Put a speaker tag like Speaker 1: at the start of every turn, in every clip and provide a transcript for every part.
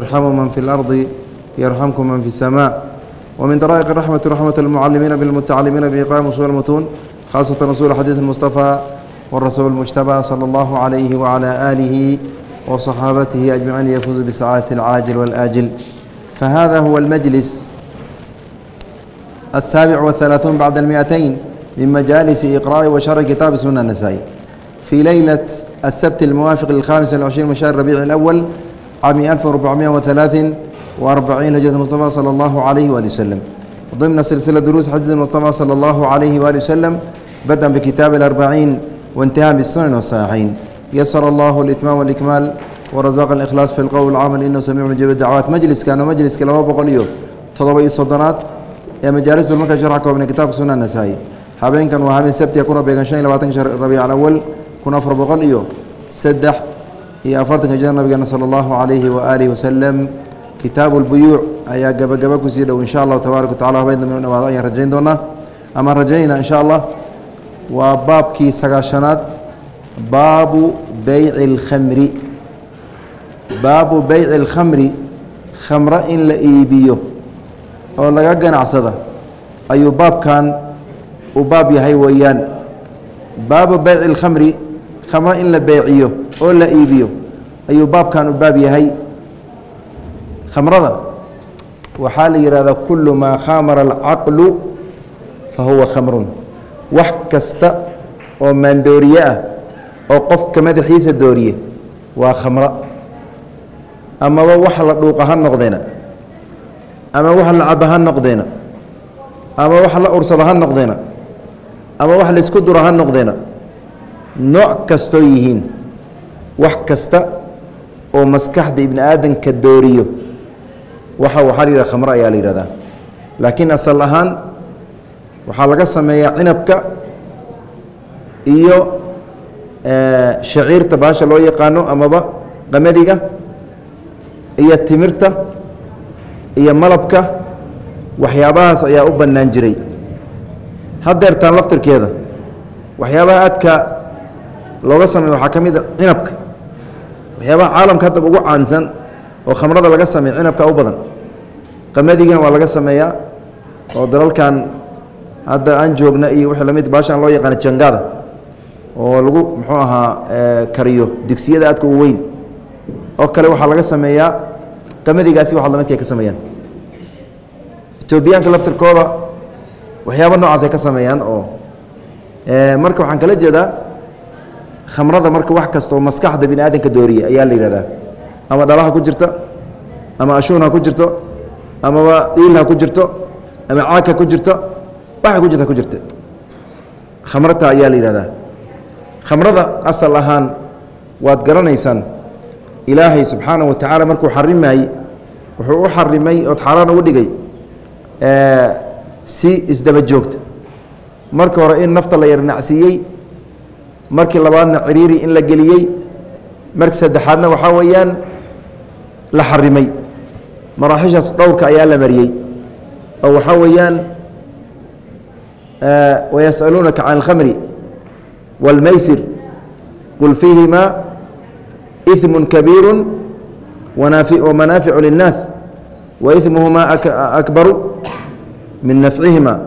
Speaker 1: يرحم من في الأرض يرحمكم من في السماء ومن طرائق الرحمة رحمة المعلمين بالمتعلمين بإقام أصول المتون خاصة رسول حديث المصطفى والرسول المجتبى صلى الله عليه وعلى آله وصحابته أجمعين يفوز بسعادة العاجل والآجل فهذا هو المجلس السابع والثلاثون بعد المئتين من مجالس إقراء وشرح كتاب سنة النسائي في ليلة السبت الموافق للخامس والعشرين من شهر ربيع الأول عام 1443 هجرة المصطفى صلى الله عليه وآله وسلم ضمن سلسلة دروس حديث المصطفى صلى الله عليه وآله وسلم بدءا بكتاب الأربعين وانتهى بالسنن والصحيحين يسر الله الإتمام والإكمال ورزاق الإخلاص في القول العمل إنه سميع مجيب الدعوات مجلس كان مجلس كلا بقوليو تضبي الصدنات يا مجالس المركز شرح كوبنا كتاب سنن النسائي habeenkan waa habeen sabti kuna beegan shan iyo labaatanka shar rabiic alawal kun afar boqol iyo saddex iyo afartanka jir nabigeena sala allahu calayhi wa aalihi wasalam kitaabu lbuyuuc ayaa gabagaba kusii dhow insha allahu tabaaraka watacala habeen dambe dhawaado ayaan rajayn doonaa amaan rajaynayna insha allah waa baabkii sagaashanaad baabu beyci اlkhamri baabu beyci اlkhamri khamro in la iibiyo oo laga ganacsada ayuu baabkan uu baab yahay weeyaan baabu beyci اlkhamri khamro in la beeciyo oo la iibiyo ayuu baabkan u baab yahay. Khamrada waxaa la yihahdaa kulu maa khamara alcaqlu fa huwa khamrun. Wax kasta oo maandooriye ah oo qofka madaxiisa dooriye waa khamro amaba wax la dhuuqa ha noqdeena. Ama wax la caba ha noqdeena. Ama wax la ursado ha noqdeena. Ama wax la isku duro ha noqdeena nooc kastoo yihiin wax kasta oo maskaxda ibni aadanka dooriyo. Waxa waxaa la yihahda khamro ayaa la yihahdaa laakiin asal ahaan waxaa laga sameeyaa cinabka iyo shaciirta baasha loo yaqaano amaba qamadiga iyo timirta iyo malabka waxyaabahaas ayaa u bannaan jiray. Haddeertaan laftirkeeda waxyaabaha aadka looga sameeyo waxaa ka mid a cinabka. Waxyaabaha caalamka hadda ugu caansan oo khamrada laga sameeyo cinabka u badan. Qamaddigana waa laga sameeyaa oo dalalkan hadda aan joogna iyo wixii la mid baashaan loo yaqaana jangada oo lagu muxuu ahaa kariyo digsiyada aadka u weyn. Oo kale waxaa laga sameeyaa qamadigaasi waxaad lamidka ay ka sameeyaan. Etoobiyaanka laftirkooda waxyaaba noocaas ay ka sameeyaan oo marka waxaan kala jeedaa khamrada marka wax kasta oo maskaxda bini aadanka dooriya ayaa la yihahdaa ama dhalaha ku jirta ama ashuun ha ku jirto amaba dhiil ha ku jirto ama caag ha ku jirto waxa ku jirta ku jirta khamrata ayaa la yihahdaa khamrada asal ahaan waad garanaysaan ilaahay subxaana wa tacaala markuu xarimaayey wuxuu u xarimay ood xaaraan ugu dhigay si isdaba joogta. Marka hore in nafta la yarnacsiiyey markii labaadna ciriiri in la geliyey marka saddexaadna waxaa weeyaan la xarimay maraaxishaas dhowrka ayaa la mariyey oo waxaa weeyaan wayas'aluunaka can alkhamri wاlmaysir qul fiihimaa iثmu kabiiru wamanaaficu linnaas waإثmuhumaa akbaru min nafcihima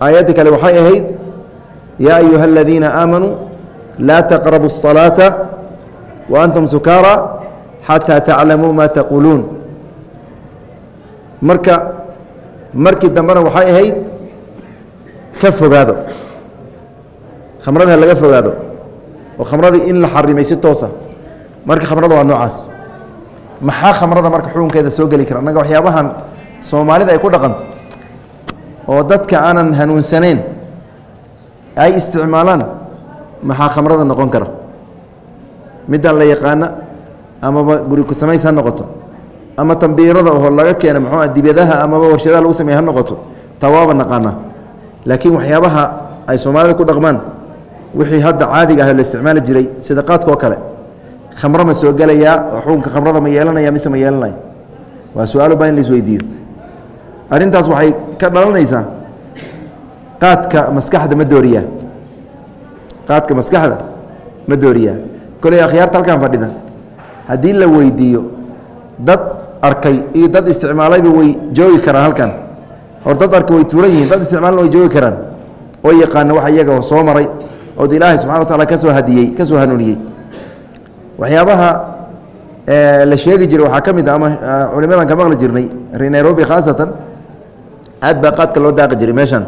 Speaker 1: aayadda kale waxay ahayd yaa ayuha aladiina aamanuu laa taqrabu الصalaaةa waantum sukaara xataa taclamuu ma taquuluun marka markii dambena waxay ahayd ka fogaado khamrada laga fogaado oo khamradii in la xarimay si toosa marka khamrada waa noocaas maxaa khamrada marka xukunkeeda soo geli kara annaga waxyaabahan soomaalida ay ku dhaqanto oo dadka aanan hanuunsanayn ay isticmaalaan maxaa khamrada noqon kara midaan la yaqaana amaba guri ku samays ha noqoto. Ama tambiirada oo laga keena muxuu dibadaha amaba warshadaha lagu sameeye ha noqoto. Taa waaba naqaanaa laakiin waxyaabaha ay soomaalida ku dhaqmaan wixii hadda caadiga ah la isticmaali jiray sida qaadka oo kale khamro ma soo gelayaa oo xukunka khamrada ma yeelanaya mise ma yeelanaya waa su'aal baa in la isweydiiyo. Arrintaas waxay ka dhalanaysaa qaadka maskaxda ma dooriyaa qaadka maskaxda ma dooriyaa. Koley akhyaarta halkan fadhida. Haddii la weydiiyo dad arkay iyo dad isticmaalayba way joogi karaan halkan hor dad arkay way tuuran yihiin dad isticmaalna way joogi karaan. Oo yaqaana wax iyaga soo maray ood ilaahay subxana wa taala ka soo hadiyey ka soo hanuuniyey. Waxyaabaha la sheegi jiray waxaa ka mid a ama culimadan ka maqli jirnay nairobi khaasatan aad baa qaadka loo daaqi jiray meeshan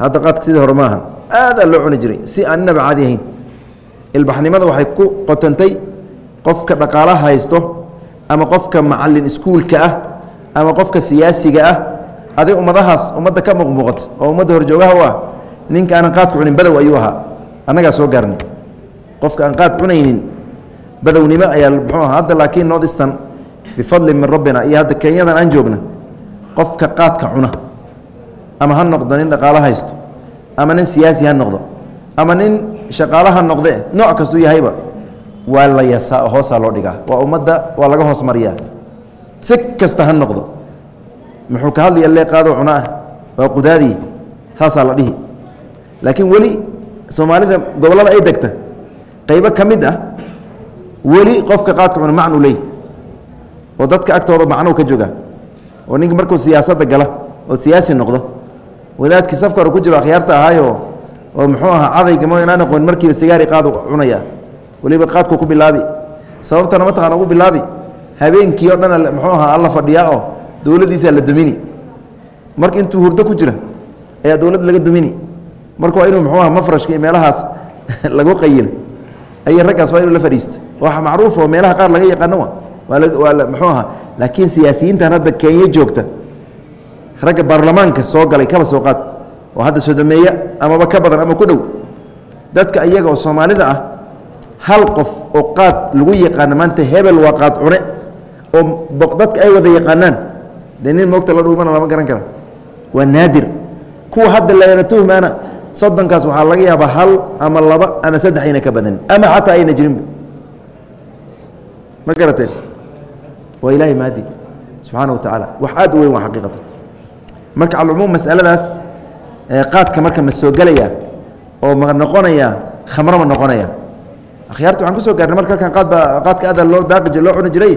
Speaker 1: hadda qaadka sidii hore maaha aadaa loo cuni jiray si aan inaba caadi ahayn. Ilbaxnimada waxay ku qotantay qofka dhaqaalaha haysto ama qofka macalin iskuulka ah ama qofka siyaasiga ah. Adig ummadahaas ummadda ka muuqmuuqata oo ummadda horjoogaha u ah ninka aanan qaadka cunin badow ayuu ahaa. Annagaa soo gaarnay. Qofka aan qaad cunaynin badownimo ayaa muxuu aha hadda laakiin north eastern bifadli min rabbina iyo hadda kenyadan aan joogna qofka qaadka cuna ama ha noqdo nin dhaqaalo haysto. Ama nin siyaasi ha noqdo. Ama nin shaqaalo ha noqde. Nooc kastuu yahayba. Waa la yasaa hoosaa loo dhigaa. Waa ummadda waa laga hoos mariyaa. Si kasta ha noqdo. Muxuu ka hadlaya lee qaado cuna ah. Waa qudaadii saasaa la dhihi. Laakiin weli soomaalida gobollada ay degta qaybo ka mid ah weli qofka qaadka cuna macnu leey. Oo dadka agtooda macnuu ka jooga oo ninka markuu siyaasadda gala oo siyaasi noqdo wadaadkii safka hore ku jiro akhyaarta ahaayo oo muxuu ahaa cadayga ma inaan aqoon markiiba sigaari qaadu cunaya. Weliba qaadku ku bilaabi. Sababtana mataqana ugu bilaabi habeenkii o dhan muxuu ahaa alla fadhiyaa oo dowladdiisaa la dumini. Marka intuu hurdo ku jira ayaa dowladda laga dumini. Marka waa inuu muxuu aha mafrashka iyo meelahaas lagu qayil. Ayay raggaas waa inuu la fadhiista waxa macruuf oo meelaha qaar laga yaqaano wa waa muxuu ahaa. Laakiin siyaasiyiintan hadda kenya joogta ragga baarlamaanka soo galay kaba soo qaad. Oo hadda sodomeeya amaba ka badan ama ku dhow. Dadka iyaga oo soomaalida ah hal qof oo qaad lagu yaqaano maanta hebel waa qaad cune oo dadka ay wada yaqaanaan. Dee nin moogta la dhuumana lama garan kara. Waa naadir. Kuwa hadda lagana tuhmaana soddonkaas waxaa laga yaabaa hal ama laba ama saddex ayna ka badan ama xataa ayna jirinba. Ma garateen waa ilaahay maadi. Subxaana wa tacaala. Wax aad u weyn waa xaqiiqatan marka calcumuum masaladaas qaadka marka ma soo gelaya oo ma noqonaya khamro ma noqonaya. Akhyaarta waxaan ku soo gaarnay marka halkan qaad baa qaadka aada loo daaqi loo cuni jiray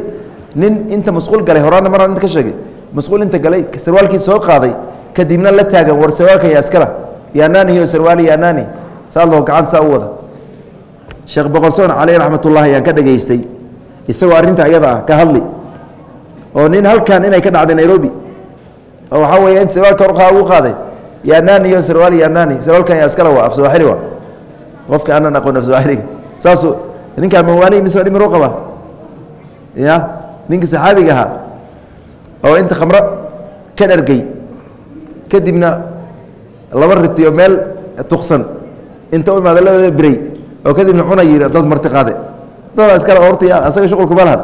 Speaker 1: nin inta masquul galay horaana mar inta ka sheegay masquul inta galay sarwaalkii soo qaaday kadibna la taagan war sarwaalka yaa iskala yaanaani iyo sarwaali yaanaani saa loo gacanta saa u wada. Sheekh boqolsoon caleyh raxmatullahi ayaan ka dhageystay isagoo arrinta ayada ah ka hadli oo nin halkan inay ka dhacday nairobi oo waxaa weeye in sarwaalka orqaa ugu qaaday yaanaani iyo sarwaali yaanaani sarwaalkan yaa iskala waa af sooxili waa qofka aanan aqoon af sooxiliga saasuu ninkaa mawaali mise dhimiro qaba ya ninka saxaabiga ahaa oo inta khamro ka dhargey kadibna laba ritiyo meel tuksan inta u imaada labada birey oo kadibna cuna yidhi dad marti qaade. Dada iskale hortaya asaga shuqulkuma lahan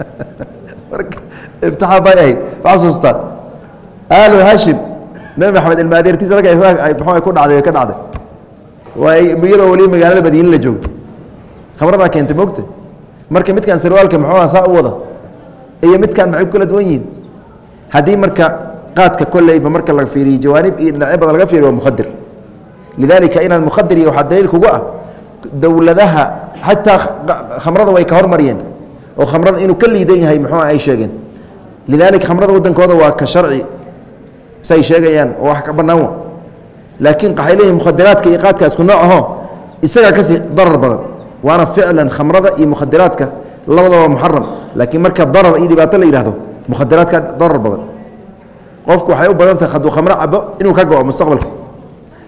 Speaker 1: marka iftixaa bay ahayd ma aalu hashim. Nabi maxamed ilmaadeertiisa marka ku dhacday ka dhacday? Iyadoo weli magaalada madiine la joogo khamradaa keentay mogta marka midkaan sarwaalka muxuu saa u wada. Iyo midkaan maxay ku kala duwan yihiin? Haddii marka qaadka kolleyba marka la fiiriyo jawaanib iyo dhinacyo badan laga fiiriyo waa mukhadir. Lidaalika inaad mukhadir iyo waxaa daliil kugu ah dowladaha xataa khamrada way ka hormariyeen. Oo khamrada inuu ka liidan yahay muxuu ay sheegeen. Lidaalika khamrada waddankooda waa ka sharci say sheegayaan oo wax ka bannaan wa. Laakiin waxay leeyihiin mukhadiraadka iyo qaadka isku nooc aho isagaa ka sii darar badan. Waana ficlan khamrada iyo mukhadiraadka labadaba muxaram laakiin marka darar iyo dhibaato la yidhahdo mukhadiraadka darar badan. Qofku waxay u badan tahay hadduu khamro cabo inuu ka go-o mustaqbalka.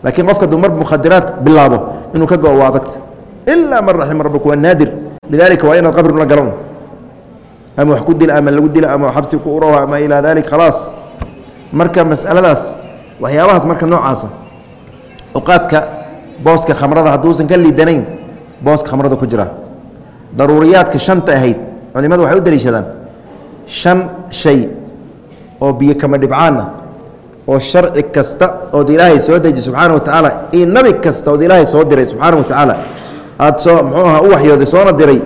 Speaker 1: Laakiin qofka hadduu mar mukhadiraad bilaabo inuu ka go-o waa adagta. Ilaa man raxima rabbuk waa naadir. Lidaalika waa inaad qabri la galan ama wax ku dila ama lagu dila ama xabsi ku uro ama ilaa dalik khalaas marka masaladaas waxyaabahaas marka noocaasa qaadka booska khamrada hadduusan ka liidanayn booska khamrada ku jira. Daruuriyaadka shanta ahayd culimadu waxay u daliishadaan shan shay oo biyo kama dhibcaana oo sharci kasta ood ilaahay soo deji subxaana wa tacaala iyo nabi kasta ood ilaahay soo diray subxaana wa tacaala aada soo muxuu aha u waxyooday soona diray.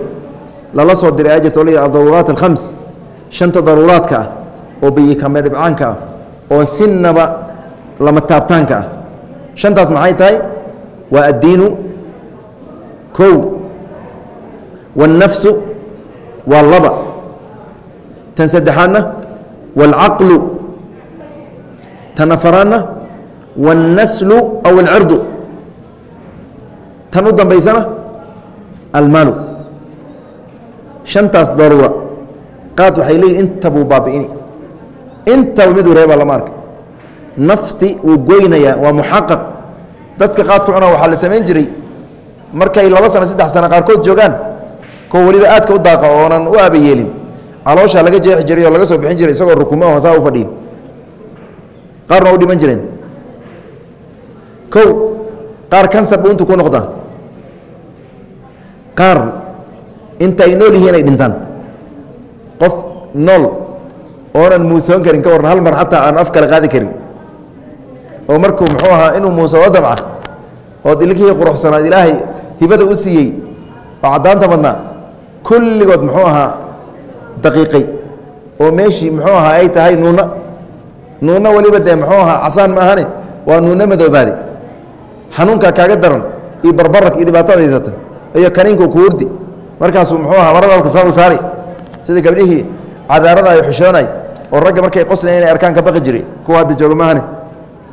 Speaker 1: Lala soo diray ajirta o la adaruuraat alkhams shanta daruuraadka ah oo biyo kama dhibcaanka ah oon sinaba lama taabtaanka ah. Shantaas maxay tahay? Waa addiinu kow waannafsu waa laba. Tan saddexaadna waalcaqlu tan afaraadna waannaslu aw alcirdu tan u dambaysana almaalu shantaas daruura. Qaad waxay leeyihi inta buu baabi'ini intaba miduu reebaa lama arka. Nafti wuu goynayaa waa muxaqaq dadka qaadku cuna waxaa la samayn jiray. Markay laba sano saddex sano qaarkood joogaan kuwa weliba aadka u daaqa oonan u aabayeelin calooshaa laga jeexi jiray oo laga soo bixin jiray isagoo rukumo hoosaa u fadhiyo qaarna u dhiman jireen. Kow qaar kansar buu intu ku noqdaa qaar inta ay nool yihiin ay dhintaan. Qof nool oonan muusoon karin ka warran hal mar xataa aan af kale qaadi karin. Oo markuu muxuu ahaa inuu muusado dabca oo dilkihii quruxsanaad ilaahay hibada u siiyey oo caddaanta badnaa kulligood muxuu ahaa daqiiqay. Oo meeshii muxuu ahaa ay tahay nuuna. Nuuna weliba dee muxuu ahaa casaan ma ahane waa nuuna madoobaade. Xanuunkaa kaaga daran iyo barbarak iyo dhibaatada haysata iyo kaniinku kuurdi markaasuu muxuu ahaa maradalka soo saari sida gabdhihii cadaarada ay xushoonay oo ragga markay qoslaya inay arkaan ka baqi jiray kuwa hadda jooga mahane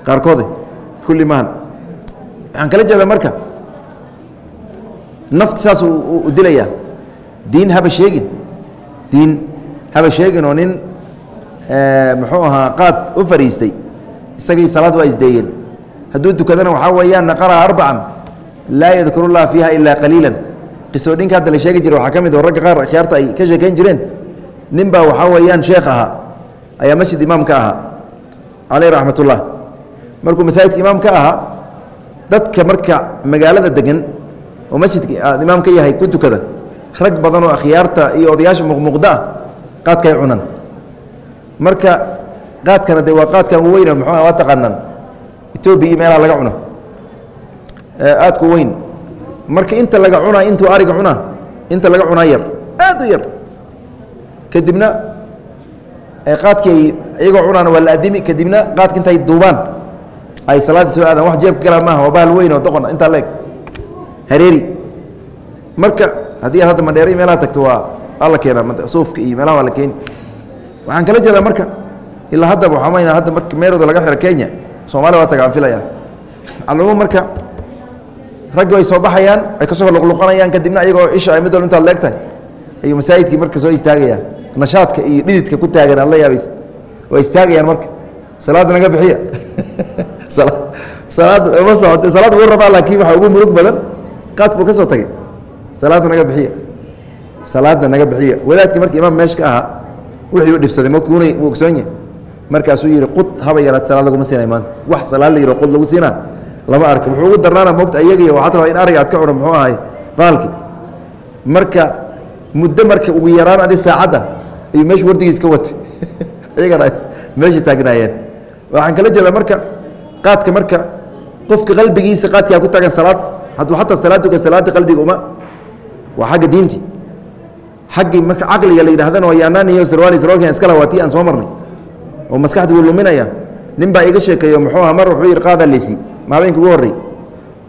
Speaker 1: qaarkoode kulli mahan waxaan kala jeeda marka nafti saas u dilayaa diin haba sheegin. Diin haba sheegin oo nin muxuu ahaa qaad u fadhiistay isagii salaad waa isdeeyeen. Hadduu tukadana waxaa weeyaan naqaraha arbacan laa yadkuru llaha fiiha ilaa qaliila qisooyinka hadda la sheegi jira waxaa ka mid oo ragga qaar akhyaarta ay ka sheekayn jireen. Nin baa waxaa weeyaan sheekh ahaa ayaa masjid imaam ka ahaa caleyh raxmat ullah markuu masaajidka imaam ahaa dadka marka magaalada degan oo masjidka aad imaam ka yahay ku tukada rag badan oo akhyaarta iyo odayaasha muqmuqda ah qaadkaay marka qaadkana dee waa qaadkan weyna muxuu waa taqaanaan? Etoobiya iyo meelaha laga cuno. Aadku weyn. Marka inta laga cunaa intuu ariga cunaa inta laga cunaa yar aad u yar. Kadibna qaadkii iyagoo cunaana waa la adimi kadibna qaadka intay duubaan ay salaadii soo aadaan wax jeebka galaa maaha waa bahal weyn oo doqon intaa leeg. Hareeri. Marka haddii aad hadda mandheeri meelaha tagto waa alla keenaa suufka iyo meelaha waa la keeni. Waxaan kala jeedaa marka ilaa haddaba waxaa mayna hadda marka meerooda laga xiro kenya soomaaliya waa taga aan filaya calumuum marka raggi way soo baxayaan ay ka soo luqluqanayaan kadibna iyagoo isha ay mid walba intaad leegtahay ayuu masaajidkii marka soo istaagaya nashaadka iyo dhididka ku taagan aad la yaabaysa waa istaagayaan marka. Salaadda naga bixiya. Salaadda uma socote salaad wuu rabaa laakiin waxaa ugu murug badan qaad buu ka soo tagay. Salaadda naga bixiya. Salaadda naga bixiya. Wadaadkii marka imaam meesha ka ahaa wixii u dhibsaday mogta una uu ogsoon yahay. Markaasuu yidhi qud haba yaraad salaad laguma siinay maanta. Wax salaad la yidho qud lagu siinaa. Lama arka wuxuu ugu darnaana mogta ayagiiyo waxaad rabaa in ariga aad ka cuno muxuu ahay baalki. Marka muddo marka ugu yaraan adi saacadda ayuu meesha wardigiis ka watay iyagana meesha taagnaayeen. Waxaan kala jeedaa marka qaadka marka qofka qalbigiisa qaadkaa ku taagan salaad. Hadduu xataa salaad tuka qalbiga uma. Waa xagga diinti. Xaggii marka caqliga la yidhahdana waa yaanaaniyo sarwaali sarwaalkan iskala waa tii aan soo marnay. Oo maskaxdii wuu luminaya. Nin baa iga sheekeeyo muxuu aha mar wuxuu yidhi qaadaa leysi ma ugu horrey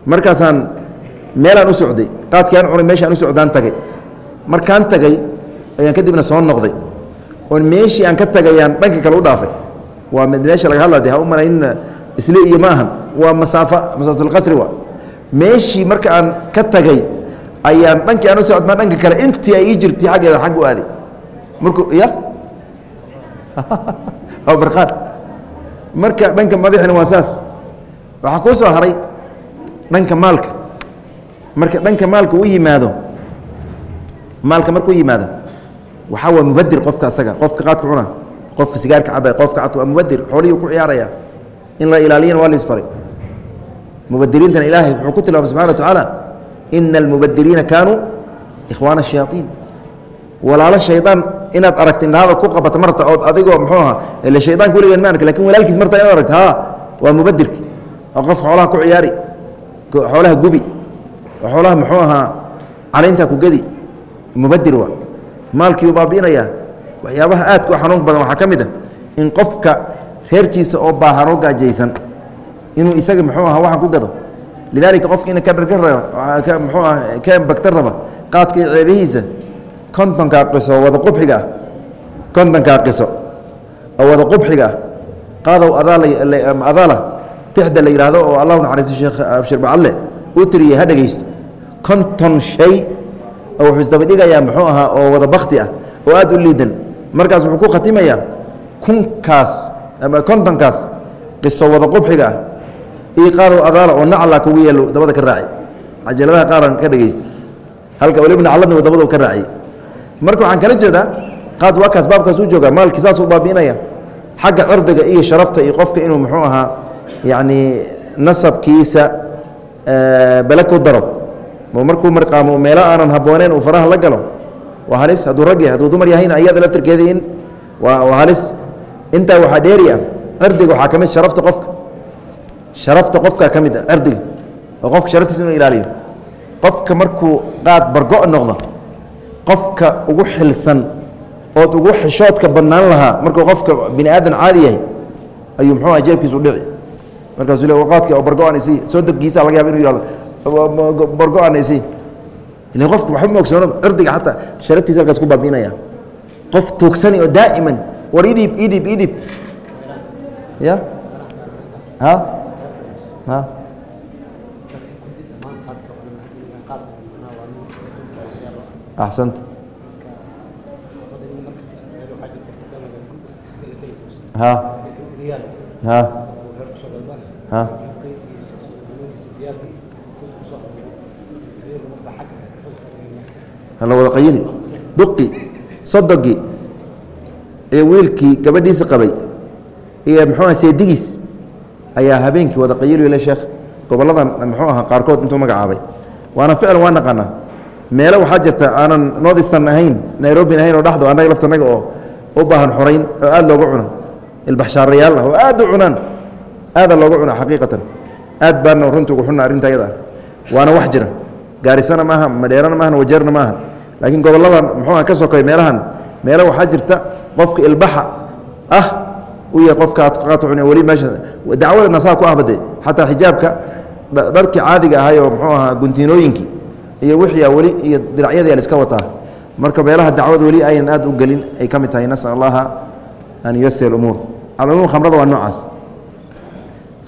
Speaker 1: markaasaan meelaan u socday. Qaadkii aan cunay meeshaan u socdaan tagay. Markaan tagay ayaan kadibna soo noqday oon meeshii aan ka tagayaan dhanka kale u dhaafay. Waa meesha laga hadla de ha u malayn isle iyo ma ahan. Waa masaafa masaafatulqasri waa. Meeshii marka aan ka tagay ayaan dhankii aan u socdmaan dhanka kale. Intii ay ii jirtay xaggeeda xag u aaday markuu ya barqaad marka dhanka madaxina waa saas. Waxaa kuu soo haray dhanka maalka. Marka dhanka maalka u yimaado maalka markuu yimaado waxaa waa mubadir qofka asaga. Qofka qaadka cuna qofka sigaarka cabay qofka cad waa mubadir xoolihii ku ciyaaraya in la ilaaliyana waa la isfaray mubadiriintana ilaahay wuxuu ku tilmaamay subxana wa tacaala ina almubadiriina kaanuu ikhwaana shayaaiin walaalo shaydaan inaad aragta indhahada ku qabata marta ood adigoo muxuu ahaa ile shaydaanka weligeed ma arka laakiin walaalkiis marta inaad aragta ha waa mubadirki oo qof xoolaha ku ciyaari xoolaha gubi oo xoolaha muxuu ahaa calayntaa ku gedi mubadir waa maalkiiu baabi'inayaa waxyaabaha aadka u xanuun badan waxaa ka mid a in qofka reerkiisa oo baahan gaajaysan inuu isaga muxuu aha waxaan ku gado. Lidaalika qofka ina ka dharga muxuu ah ka bagta raba qaadka iyo ceebihiisa kontonka qiso wada qubxiga ah kontonkaa qiso oo wada qubxiga ah qaadow adaala tixda la yidhaahdo oo allahu naxariisto sheekh abshir bacadle uu tiriyey ha dhegaysto konton shay oo wuxuu isdabadhigayaa muxuu ahaa oo wada bakti ah oo aad u liidan. Markaas wuxuu ku khatimayaa kunkaas ama kontonkaas qiso wada qubxiga ah. Io qaadow adaala oo nacla kugu yeelo dabada ka raaci cajaladaha qaaran ka dhegaysta halka waliba nacladna dabada ka raaciy marka waxaan kala jeedaa qaad waa kaas baabkaas u jooga maalkii saas u baabi'inaya xagga cirdiga iyo sharafta iyo qofka inuu muxuu ahaa yacni nasabkiisa bele ku daro markuu marqaamo meelo aanan habbooneyn uu faraha la galo waa halis. Hadduu rag yahay hadduu dumar yahayna iyada laftirkeeda in waa waa halis. Intaa waxaa dheeri ah cirdiga waxaa ka mid sharafta qofka. Sharafta qofka ka mid ah cirdiga oo qofka sharaftiisa inuu ilaaliyo. Qofka markuu qaad bargo' noqdo qofka ugu xilsan ood ugu xishoodka badnaan lahaa markuu qofka bini aadan caadi yahay ayuu muxuu jeebkiisu dhici. Markaasuu le qaadka oo bargo-an isii soo deggiisa laga yaba inu yihahdo bargo-an isii ila qofku waxba ma ogsoono cirdiga xataa sharaftiisa halkaas ku baabi'inaya. Qof tuugsani oo daa'iman war idhiib idhiib idhiib. Ya? Ha? Ha? Axsanta ha? Ha? Ha hala wada qayini? Duqi sodogi ee wiilkii gabadhiisa qabay iyo muxuu aha seedigiis ayaa habeenkii wada qayilile sheekh. Goboladan muxuu ahaa qaarkood intuu magacaabay. Waana ficlan waa naqaanaa. Meelo waxaa jirta aanan northeastern ahayn nairobin ahayn oo dhexdo annaga laftanaga oo u baahan xorayn oo aad loogu cuno. Ilbaxshaarayaal ah oo aad u cunaan aada loogu cuna xaqiiqatan. Aad baana runta ugu xunna arrinta waana wax jira. Gaarisana maaha madheerana maahan wajeerna maaha laakiin gobolladan muxuu aha ka sokoy meelahan meelo waxaa jirta qofka ilbaxa ah u yahay qofka aad cun weli meesha dacwada nasaa ku ahbade xataa xijaabka dharkii caadiga ahay oo muxuu ahaa guntiinooyinkii iyo wixii weli iyo diracyadii iska wataa. Marka meelaha dacwada weli aynan aad u gelin ay ka mid tahay nasal allaha an yuyasir umuur alumuur khamrada waa noocaas.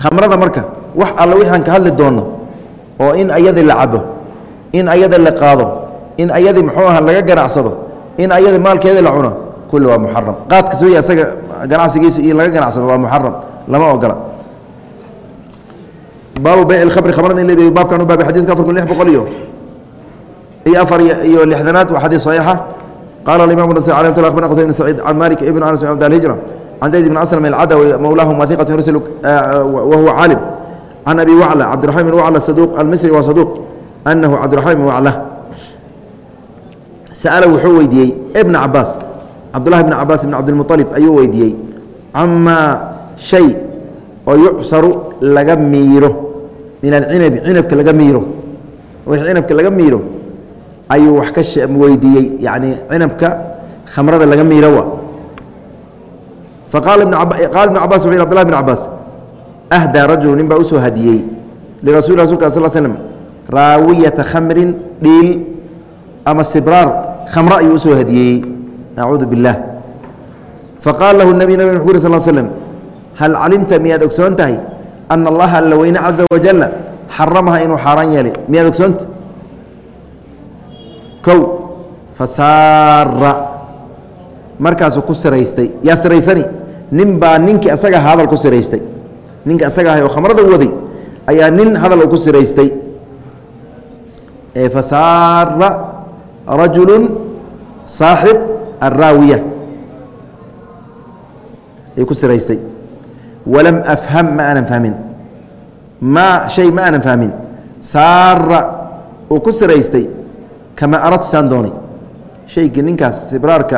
Speaker 1: Khamrada marka wax alla wixi aan ka hadli doonno oo in ayadii la cabo in ayada la qaado in ayadii muxuu aha laga ganacsado in ayada maalkeedii la cuno kulli waa muxaram qaadkas wey asaga ganacsigiisa iyo laga ganacsado waa muxaram lama ogola. Baabu bayc اkhamri khamrada in la baabkan u baabay xadidka afar kun lix boqol iyo iyo afar iyo lixdanaad waa xadiid صaxiixa qala imam bn sal alayh bn saciid can malik ibn anas bn alhijra can zayd bn aslam alcadawi mowlaahum wahiqat yursil wahuwa caalim. Can abi wacla cabdiraxman bn wacla saduq almisri waa saduq anahu cabdiraxman bn wacla sa'ala wuxuu weydiiyey ibna cabaas cabdullahi bn cabaas bn cabdilmuطalib ayuu weydiiyey camaa shay oo yucsaru laga miiro min alcinabi cinabka laga miiro wix cinabka laga miiro ayuu wax ka weydiiyey yani cinabka khamrada laga miirowa faqaala qaala ibn cabas wuxu yh abdulahi bn cabaas ahdaa rajulu nin baa u soo hadiyey lirasul rasulka sal slm raawiyata khamrin dhiil ama sibraar khamro ayuu u soo hadiyeeyey acuudu biاllah faqaala lahu nabi nabig wuxu uri sal slm hal calimta miyaad ogsoon tahay ana allaha alla caza wajala xaramaha inuu xaaraan yeelay? Miyaad ogsoonta kow fasaara markaasuu ku siraystay yaa siraysani nin baa ninkii asaga hadal ku siraystay. Ninkii asaga ahay oo khamrada waday ayaa nin hadal uu ku siraystay. Fasaara rajulu saaxib araawiya ayuu ku siraystay. Walam afham ma aanan fahmin. Maa shay ma aanan fahmin. Saara uu ku siraystay. Kama aradtu saan doonay? Shaygii ninkaas sibraarka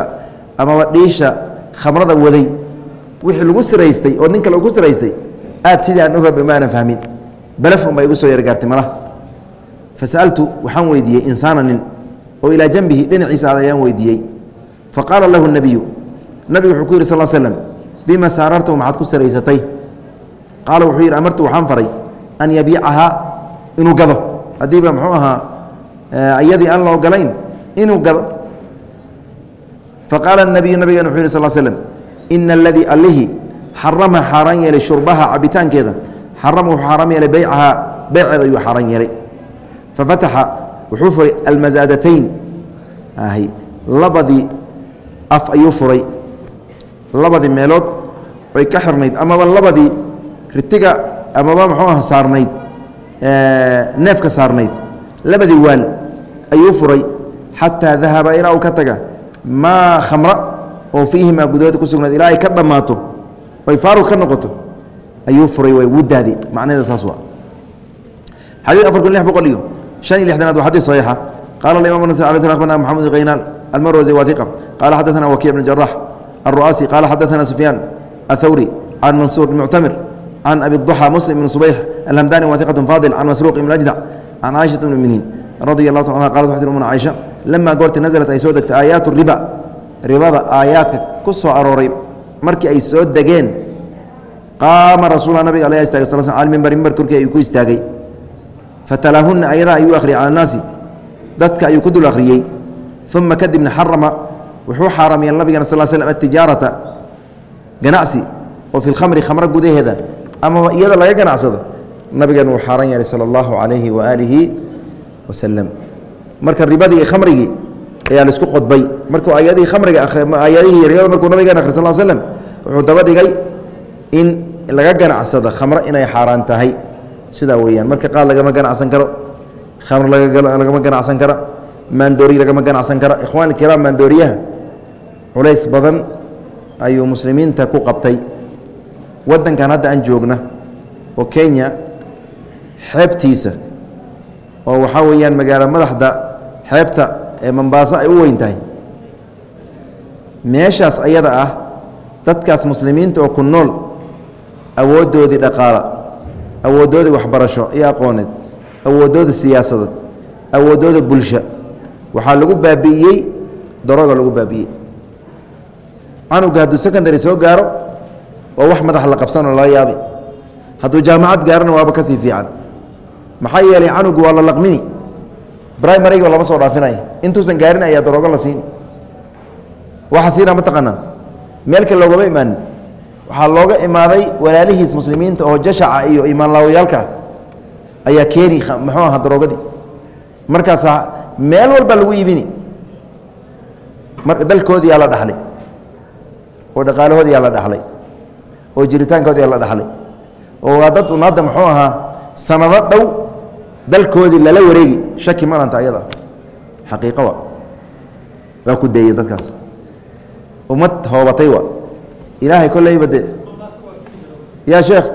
Speaker 1: amaba dhiisha khamrada waday. Wixii lagu siraystay oo nin kale uu ku siraystay aad sidii aan u rabay ma aanan fahmin. Balaf un baa igu soo yargaartay malaha fasa'altu waxaan weydiiyey insaana nin oo ilaa janbihi dhinaciisa aad ayaan weydiiyey faqaala lahu nabiyu nabigu wuxuu ku yidhi sal slm bima saarartahu maxaad ku siraysatay qaala wuxuu yidhi amartu waxaan faray an yabiicahaa inuu gado. Haddiiba muxuu ahaa iyadii aan la ogolayn inuu gado. Faqaala الnabiyu nabigeen wuxuu yih sal slm ina aladii allihii xarama xaaraan yeelay shurbaha cabitaankeeda xarama wuxuu xaaraam yeelay beycahaa beyceeda ayuu xaaraan yeelay. Fafataxa wuxuu furay almasaadatayn labadii af ayuu furay. Labadii meelood oy ka xirnayd amaba labadii ritiga amaba muxuu aha saarnayd neefka saarnayd. Labadii waal ayuu furay xataa dahaba ilaa uu ka taga. Maa khamra oo fiihimaa gudahooda ku sugnayd ilaa ay ka dhammaato oy faaruq ka noqoto ayuu furay way wuddaadi macnaheeda saas waa. Xadiid afar lix boqol iyo شhan iyo لixdanaad waa xadيث صaحيixa qala الimam النسي عليه أخبرna محمد بن غaynاn المروزي واثقة قال xدثنا وكيع بن جراح الرؤاسي قال xدثنا سفيان الثوري عن منصور المعتمر عن أبي الضحى مسلم بن صبيح الهمداني واثقة فاضل عن مسروق بن أجدع عن عائشة بن المؤمنين رضي الله تعالى عنها قالت waxay tir عائشة لما goorti نزلت ay soo degtay آيaaت الربا ribada aayaadka ku soo arooray markii ay soo degeen qaama rasuul nabiga ala istagay sal al mimbar mimbar korkii ayuu ku istaagay fatalaahuna ayadaa ayuu akhriyay cala annaasi dadka ayuu ku dul akhriyey. Uma kadibna xarama wuxuu xaaraamiyey nabigana sal slm atijaarata ganacsi oo fi lkhamri khamro gudaheeda ama iyada laga ganacsado. Nabigan wuu xaaran yeelay sala allahu calayhi waaalihi wasalam marka ribadii iyo khamrigii ayaa la isku qodbay markuu aayadihii khamriga aayadihii ribada markuu nabigan akhri sal slm wuxuu daba dhigay in laga ganacsado khamro inay xaaraan tahay sidaa weeyaan. Marka qaad lagama ganacsan karo khamr lagama ganacsan kara maandooriy lagama ganacsan kara ikhwaan kiraam maandooriyaha culays badan ayuu muslimiinta ku qabtay. Waddankan hadda aan joogna oo kenya xeebtiisa oo waxaa weeyaan magaalo madaxda xeebta ee mombaaso ay u weyn tahay. Meeshaas ayada ah dadkaas muslimiinta oo ku nool awooddoodii dhaqaala awoodooda waxbarasho iyo aqooneed awoodooda siyaasadeed. Awoodooda bulsho waxaa lagu baabi'iyey daroga lagu baabi'iyey canuga hadduu secondary soo gaaro waa wax madaxa la qabsanoo lala yaabi. Hadduu jaamacad gaarona waaba ka sii fiican. Maxaa yeelay canugu waa la laqmini. Brimaryga lama soo dhaafinaya intuusan gaarin ayaa daroogo la siini waxa siinaa mataqaanaa meel kale loogama imaanin waxaa looga imaaday walaalihiis muslimiinta oo jashaca iyo imaanlaawayaalka ayaa keeni muxuu aha daroogadii markaasaa meel walba lagu iibini. Mar dalkoodii yaa la dhaxlay oo dhaqaalahoodii yaa la dhaxlay oo jiritaankoodii yaa la dhaxlay oo waa dad un hadda muxuu ahaa sanado dhow dalkoodii lala wareegi shaki malanta ayada. Xaqiiqo wa. Waa ku deeyey dadkaas. Ummad hoobatay wa ilaahay kolleyba de. Ya sheekh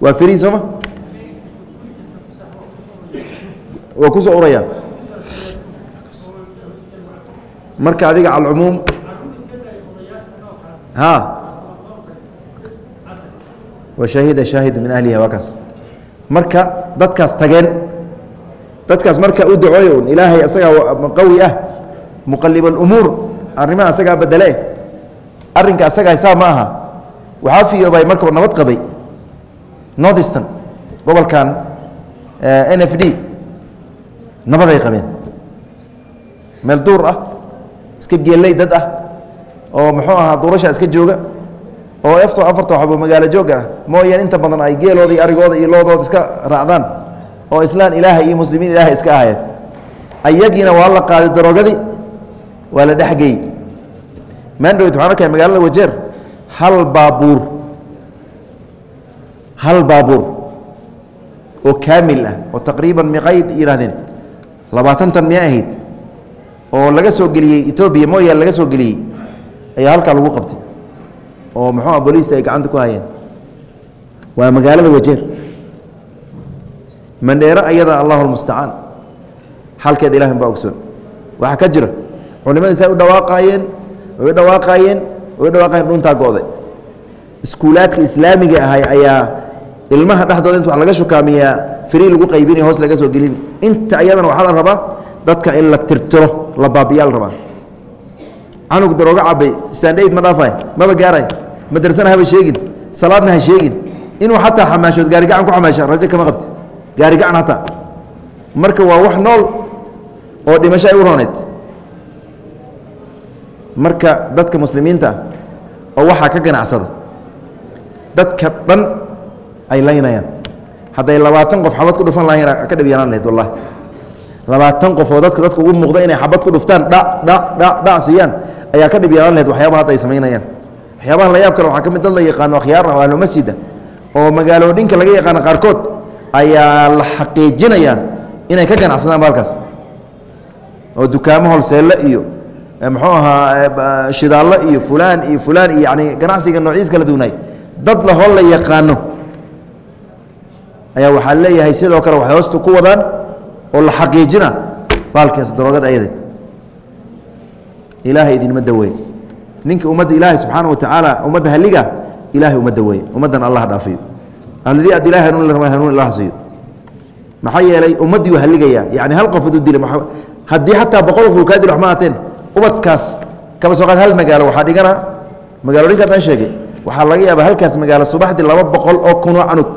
Speaker 1: waa firi sooma waa ku soo urayaan marka adiga calcumuum ha? Wa shahida shaahid min ahliha waa marka dadkaas tageen dadkaas marka u dacooy un ilaahay asagaa qawi ah muqalib اlumuur arrimaha asagaa bedele arrinka asagaa saa ma aha waxaa fiyoobay markuu nabad qabay. Northeastern gobolkan n f d. Nabaday qabeen. Meel duur ah iska geelley dad ah oo muxuu ahaa duurasha iska jooga oo efto afarta waxba magaalo joog ah. Mooyaan inta badan ay geelooda iyo arigooda iyo loodooda iska raacdaan oo islaan ilaahay iyo muslimiin ilaahay iska ahayeen ayagiina waa la qaaday daroogadii waa la dhexgeey mandhowt waxaan arkaya magaalada wajeer. Hal baabuur. Hal baabuur. Oo kaamil ah oo taqriiban miqay yidhahdeen labaatan tan miya ahayd. Oo laga soo geliyey etoobiya mooyaal laga soo geliyey ayaa halkaa lagu qabtay. Oo muxuu ah booliista ay gacanta ku hayeen? Waa magaalada wajeer. Mandheero ayada allahu lmustacaan xalkeeda ilahi baa ogsoon. Waxaa ka jira culimadii say u dhawaaqaayeen way u dhawaaqaayeen way dhawaaqayeen dhuntaa go'day. Iskuulaadka islaamiga ahay ayaa ilmaha dhexdooda inta wax laga shukaamiyaa frii lagu qaybinaya hoos laga soo gelin inta ayadana waxaa la rabaa dadka in la tirtiro la baabiyaa la rabaa. Canug darooga cabay standaid ma dhaafay maba gaaray madrasana haba sheegin salaadna ha sheegin. Inuu xataa xamaashood gaarigacan ku xamaasha rajo kama qabti. Gaarigacan hataa. Marka waa wax nool oo dhimasho ay u rooneyd marka dadka muslimiinta oo waxaa ka ganacsada dadka dhan ay laynayaan. Hadday labaatan qof xabad ku dhufan lahayn ka dhib yaraan lahayd wallahi. Labaatan qof oo dadka dadka ugu muuqda inay xabad ku dhuftaan dha dha dha dhac siiyaan ayaa ka dhib yaraan lahayd waxyaabaha hadda ay samaynayaan. Waxyaabaha la yaab kale waxaa ka mid dad la yaqaano akhyaar ah oo ahlu masjida oo magaalooyinka laga yaqaano qaarkood ayaa la xaqiijinayaa inay ka ganacsadaan baalkaas oo dukaamo holseelle iyo muxuu ahaa shidaallo iyo fulaan iyo fulaan iyo yani ganacsiga noociis kala duwanaay dad lahoo la yaqaano. Ayaa waxaa leeyahay sidoo kale waxay hoosta ku wadaan oo la xaqiijina baalkaas daroogada ayadeed. Ilaahay idinma daweeye ninka ummadda ilaahay subxaana wa tacaala ummadda halliga ilahay uma daweeye ummaddan allah dhaafiyo. Alladii ad ilahay hanuun hanuun allah siiyo. Maxaa yeelay ummaddii waa halligayaa yani hal qof haduu dilay haddii xataa boqol qof uu kaa dilo wax ma ahateen ubadkaas kaba soo qaad hal magaalo waxaa dhigana. Magaalooyinka haddaan sheegay waxaa laga yaabaa halkaas magaalo subaxdii laba boqol oo kunoo canug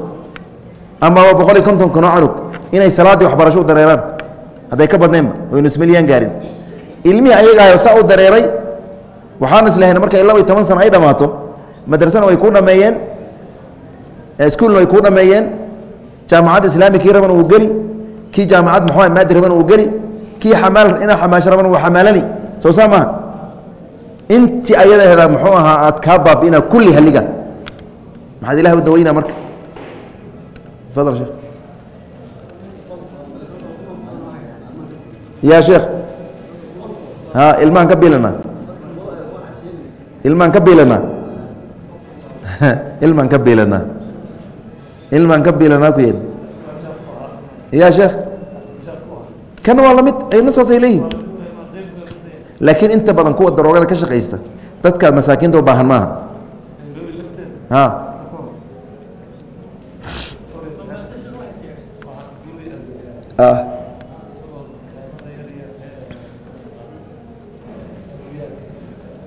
Speaker 1: amaba boqol iyo konton kunoo canug inay salaaddii waxbarasho u dareeraan. Hadday ka badnaynba oynu ismilyaan gaarin. Ilmihii ayagaah saa u dareeray waxaan islahayn markay laba iyo toban sana ay dhammaato madrasana way kuu dhammeeyeen iskuulna way kuu dhammeeyeen jaamacad islaami kii raban uu geli kii jaamacad maxua maadi raban uu geli kii amaal inaa xamaasho raban uu xamaalani soo saa maaha intii ayadaheeda muxuu ahaa aad kaa baabi'ina kulli halliga. Maxaad ilahi u daweynaa marka. Fadal sheekh ya sheekh ha ilmaan ka bilana ilmaan ka bilana ilmaan ka bilana ilmaan ka bilanaa ku yeel ya sheekh kana waa la mid ayadna saasay leeyihiin laakiin inta badan kuwa daroogada ka shaqaysta dadkaad masaakiinta u baahan maaha ha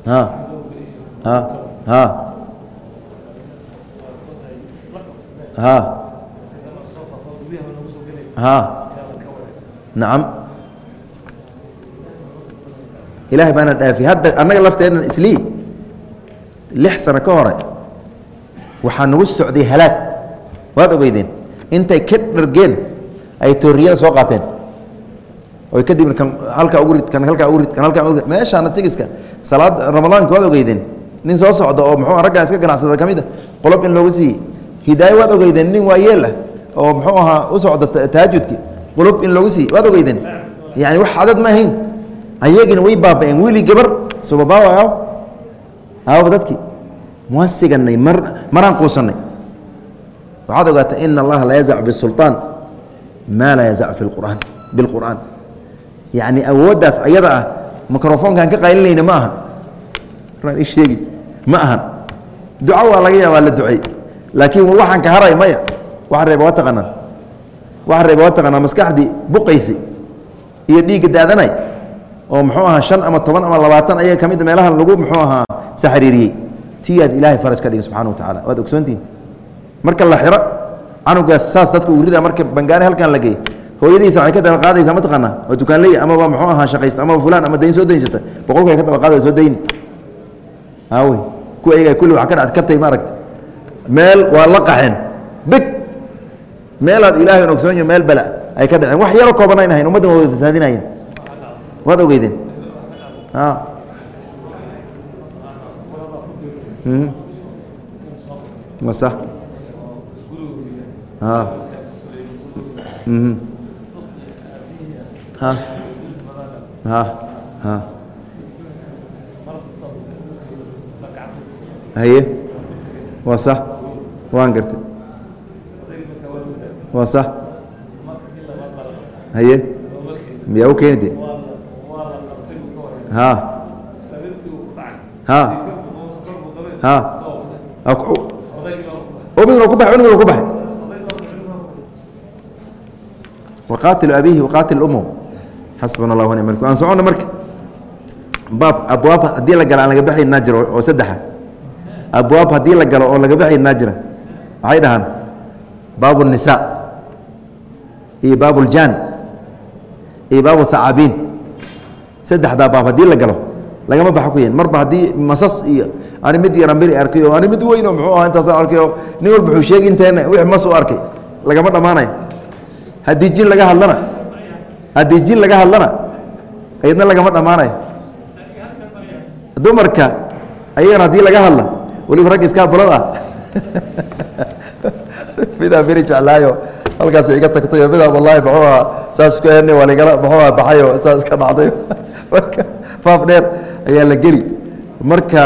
Speaker 1: ha ha ha ha ha nacam ilahay baana dhaafi hadda annaga lafteenna islii. Lix sano ka hore waxaa nagu socday halaag. Waad ogeydeen intay ka dhargeen ay tooriyada soo qaateen. Oy kadibna kan halkaa ugu rid kan halkaa ugu rid kan halkaa ugu rid. Meeshaana sigiska salaad ramadaanka waad ogeydeen. Nin soo socda oo muxuu raggaa iska ganacsada ka mid a qolob in looga siiyey hidaayo waad ogeydeen nin waa yeel ah oo muxuu ahaa u socda tahajudki qolob in looga siiyey waad ogeydeen. Yani wax cadad ma ahayn ayagina way baaba'een wiili gabar subabaawa aaw aawba dadkii waan siganay mar maraan quusanay waxaad ogaatay ina allaha la yazac bisulطaan maa laa yazac fi qur'aan bilqur'aan yacni awooddaas ayada ah microfoonkaan ka qaylinayna ma ahan. Raan ii sheegi ma ahan. Duca waa laga yaabaa la ducey laakiin waxaan ka haray maya. Waxaan reeba waa taqaanaan. Waxaan reeba waa taqaanaa maskaxdii buqaysay. Iyo dhiigga daadanay oo muxuu ahaa shan ama toban ama labaatan ayaga ka mid meelaha lagu muxuu ahaa saxriiriyey tiyaad ilaahay faraj ka dhigay subxana wa tacala waad ogsoontihin marka la xiro canugaas saas dadka uu rida marka bangaani halkan la geey hooyadiisa waxay ka daba qaadaysaa ma taqaanaa? Oo dukaanley amaba muxuu ahaa shaqaysta amaba fulaan ama dayn soo daynsata boqolka ay ka daba qaadaya soo dayni aawey kuwa ayaga kulli waxa ka dhacd kabtay ma aragta meel waa la qaxeen big! Meelaad ilaahay on ogsoonyo meel bala ay ka dhaceen. Wax yaro koobanayn ahayn ummaddan waa fasaadinayeen waad ogeydeen haye waa sax waan gartay waa sax haye miyaa u keeni de ha ha ha obigna ku baxay cunugna ku baxay waqaatilu abiihi waqaatil ummu xasbuna allah wanima lk aan socono marka baab abwaab haddii la galo aan laga baxayn naa jiro oo saddexa abwaab haddii la galo oo laga baxayn naa jira waxay dhahaan baabu الnisaa iyo baabu اljaan iyo baabu thacaabiin saddexdaa baab haddii la galo lagama baxa ku yahin marba haddii masas iyo ani mid yaran beri arkay oo ani mid weyn oo muxuu ahaa intaasaan arkay oo nin walba wuxuu sheegi inteena wixii mas u arkay. Lagama dhammaanayo. Haddii jin laga hadlana haddii jin laga hadlana ayadna lagama dhammaanayo. Dumarka ayagana haddii laga hadla weliba ragga iska bulad ah. Midaa beri jeclaayo halkaas iga tagtayo midaa wallaahi muxuu ahaa saas ku hene waa ligala muxuu aha baxayo saas ka dhacday. marka baab dheer ayaa la geli. Marka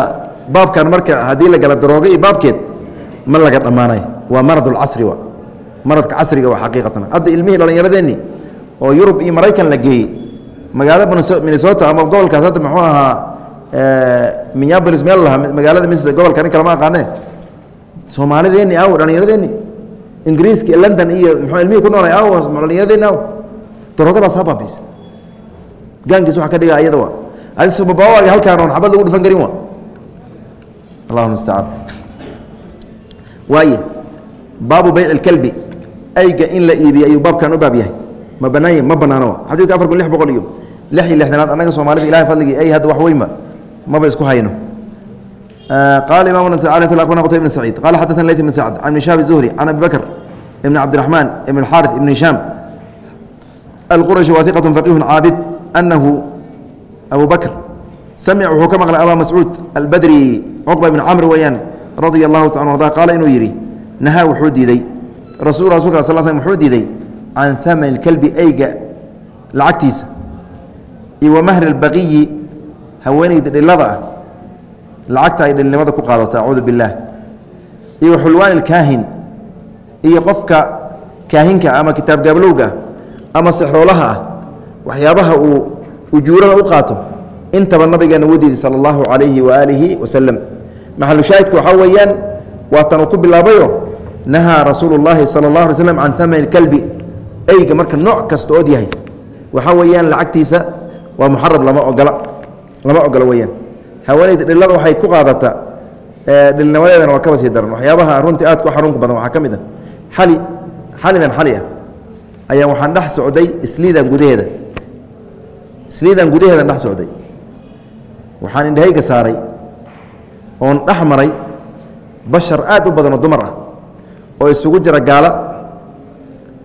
Speaker 1: baabkan marka haddii la gala darooga iyo baabkeed ma laga dhammaanayo waa marad اlcasri wa. Maradka casriga waa xaqiiqatan. Hadda ilmihii dhallinyaradeenni oo yurub iyo maraykan la geeyey magaalada minnesota ama gobolkaas hadda muxuu ahaa minneabolis meel lahaa magaalada mis gobolka nin kalama aqaane soomaalideeni aw dhallinyaradeeni ingiriiska london iyo muxuu ilmihii ku noolay aw dhallinyaradeeni aw daroogadaas ha baabiis gaankiis waxa ka dhiga ayada wa adisbabawaaga halkaan oon xabad lagu dhufan karin wa allahuma mustacaan waaye baabu bayc اlkelbi ayga in la iibiyo ayuu baabkan u baab yahay ma banaany ma banaano xadiidka afar kun lix boqol iyo lix iyo lixdanaad annaga soomaalida ilahay fadligii ay hadda wax weynba maba isku hayno قال إمام النسائي أخبرنا قتيبة بن سعيد قال حدثنا ليث بن سعد عن شهاب الزهري عن أبي بكر بن عبد الرحمن بن الحارث بن هشام القرشي واثقة فقيه عابد أنه أبو بكر سمع وحكم على أبا مسعود البدري عقبة بن عمرو ويان رضي الله تعالى عنه قال إنه يري نهى وحودي ذي رسول رسول الله صلى الله عليه وسلم وحودي ذي عن ثمن الكلب أيجا لعكتيس ومهر البغي هواني للضع lacagta ay dhalnimada ku qaadato acuudu billaah iyo xulwaan ilkaahin iyo qofka kaahinka ama kitaab gaablowga ama sexroolaha ah waxyaabaha uu ujuurada u qaato intaba nabigeena wadiidi sala allahu calayhi waaalihi wasalam maxalu shaahidka waxaa weeyaan waa tan uu ku bilaabayo nahaa rasuulu llaahi sala allahu alay slam can amani kalbi eyga marka nooc kasta ood yahay. Waxaa weeyaan lacagtiisa waa muxarab lama ogola lama ogola weeyaan. Haweeneyda dhilada waxay ku qaadataa dhilnimadeedana waa kaba sii daran. Waxyaabaha runtii aad ku xanuunka badan waxaa ka mid ah. Xali xalidan xali ah ayaa waxaan dhex socday isliidan gudaheeda isliidan gudaheedan dhex socday. Waxaan indhahayga saaray oon dhex maray bashar aad u badan oo dumar ah oo isugu jira gaala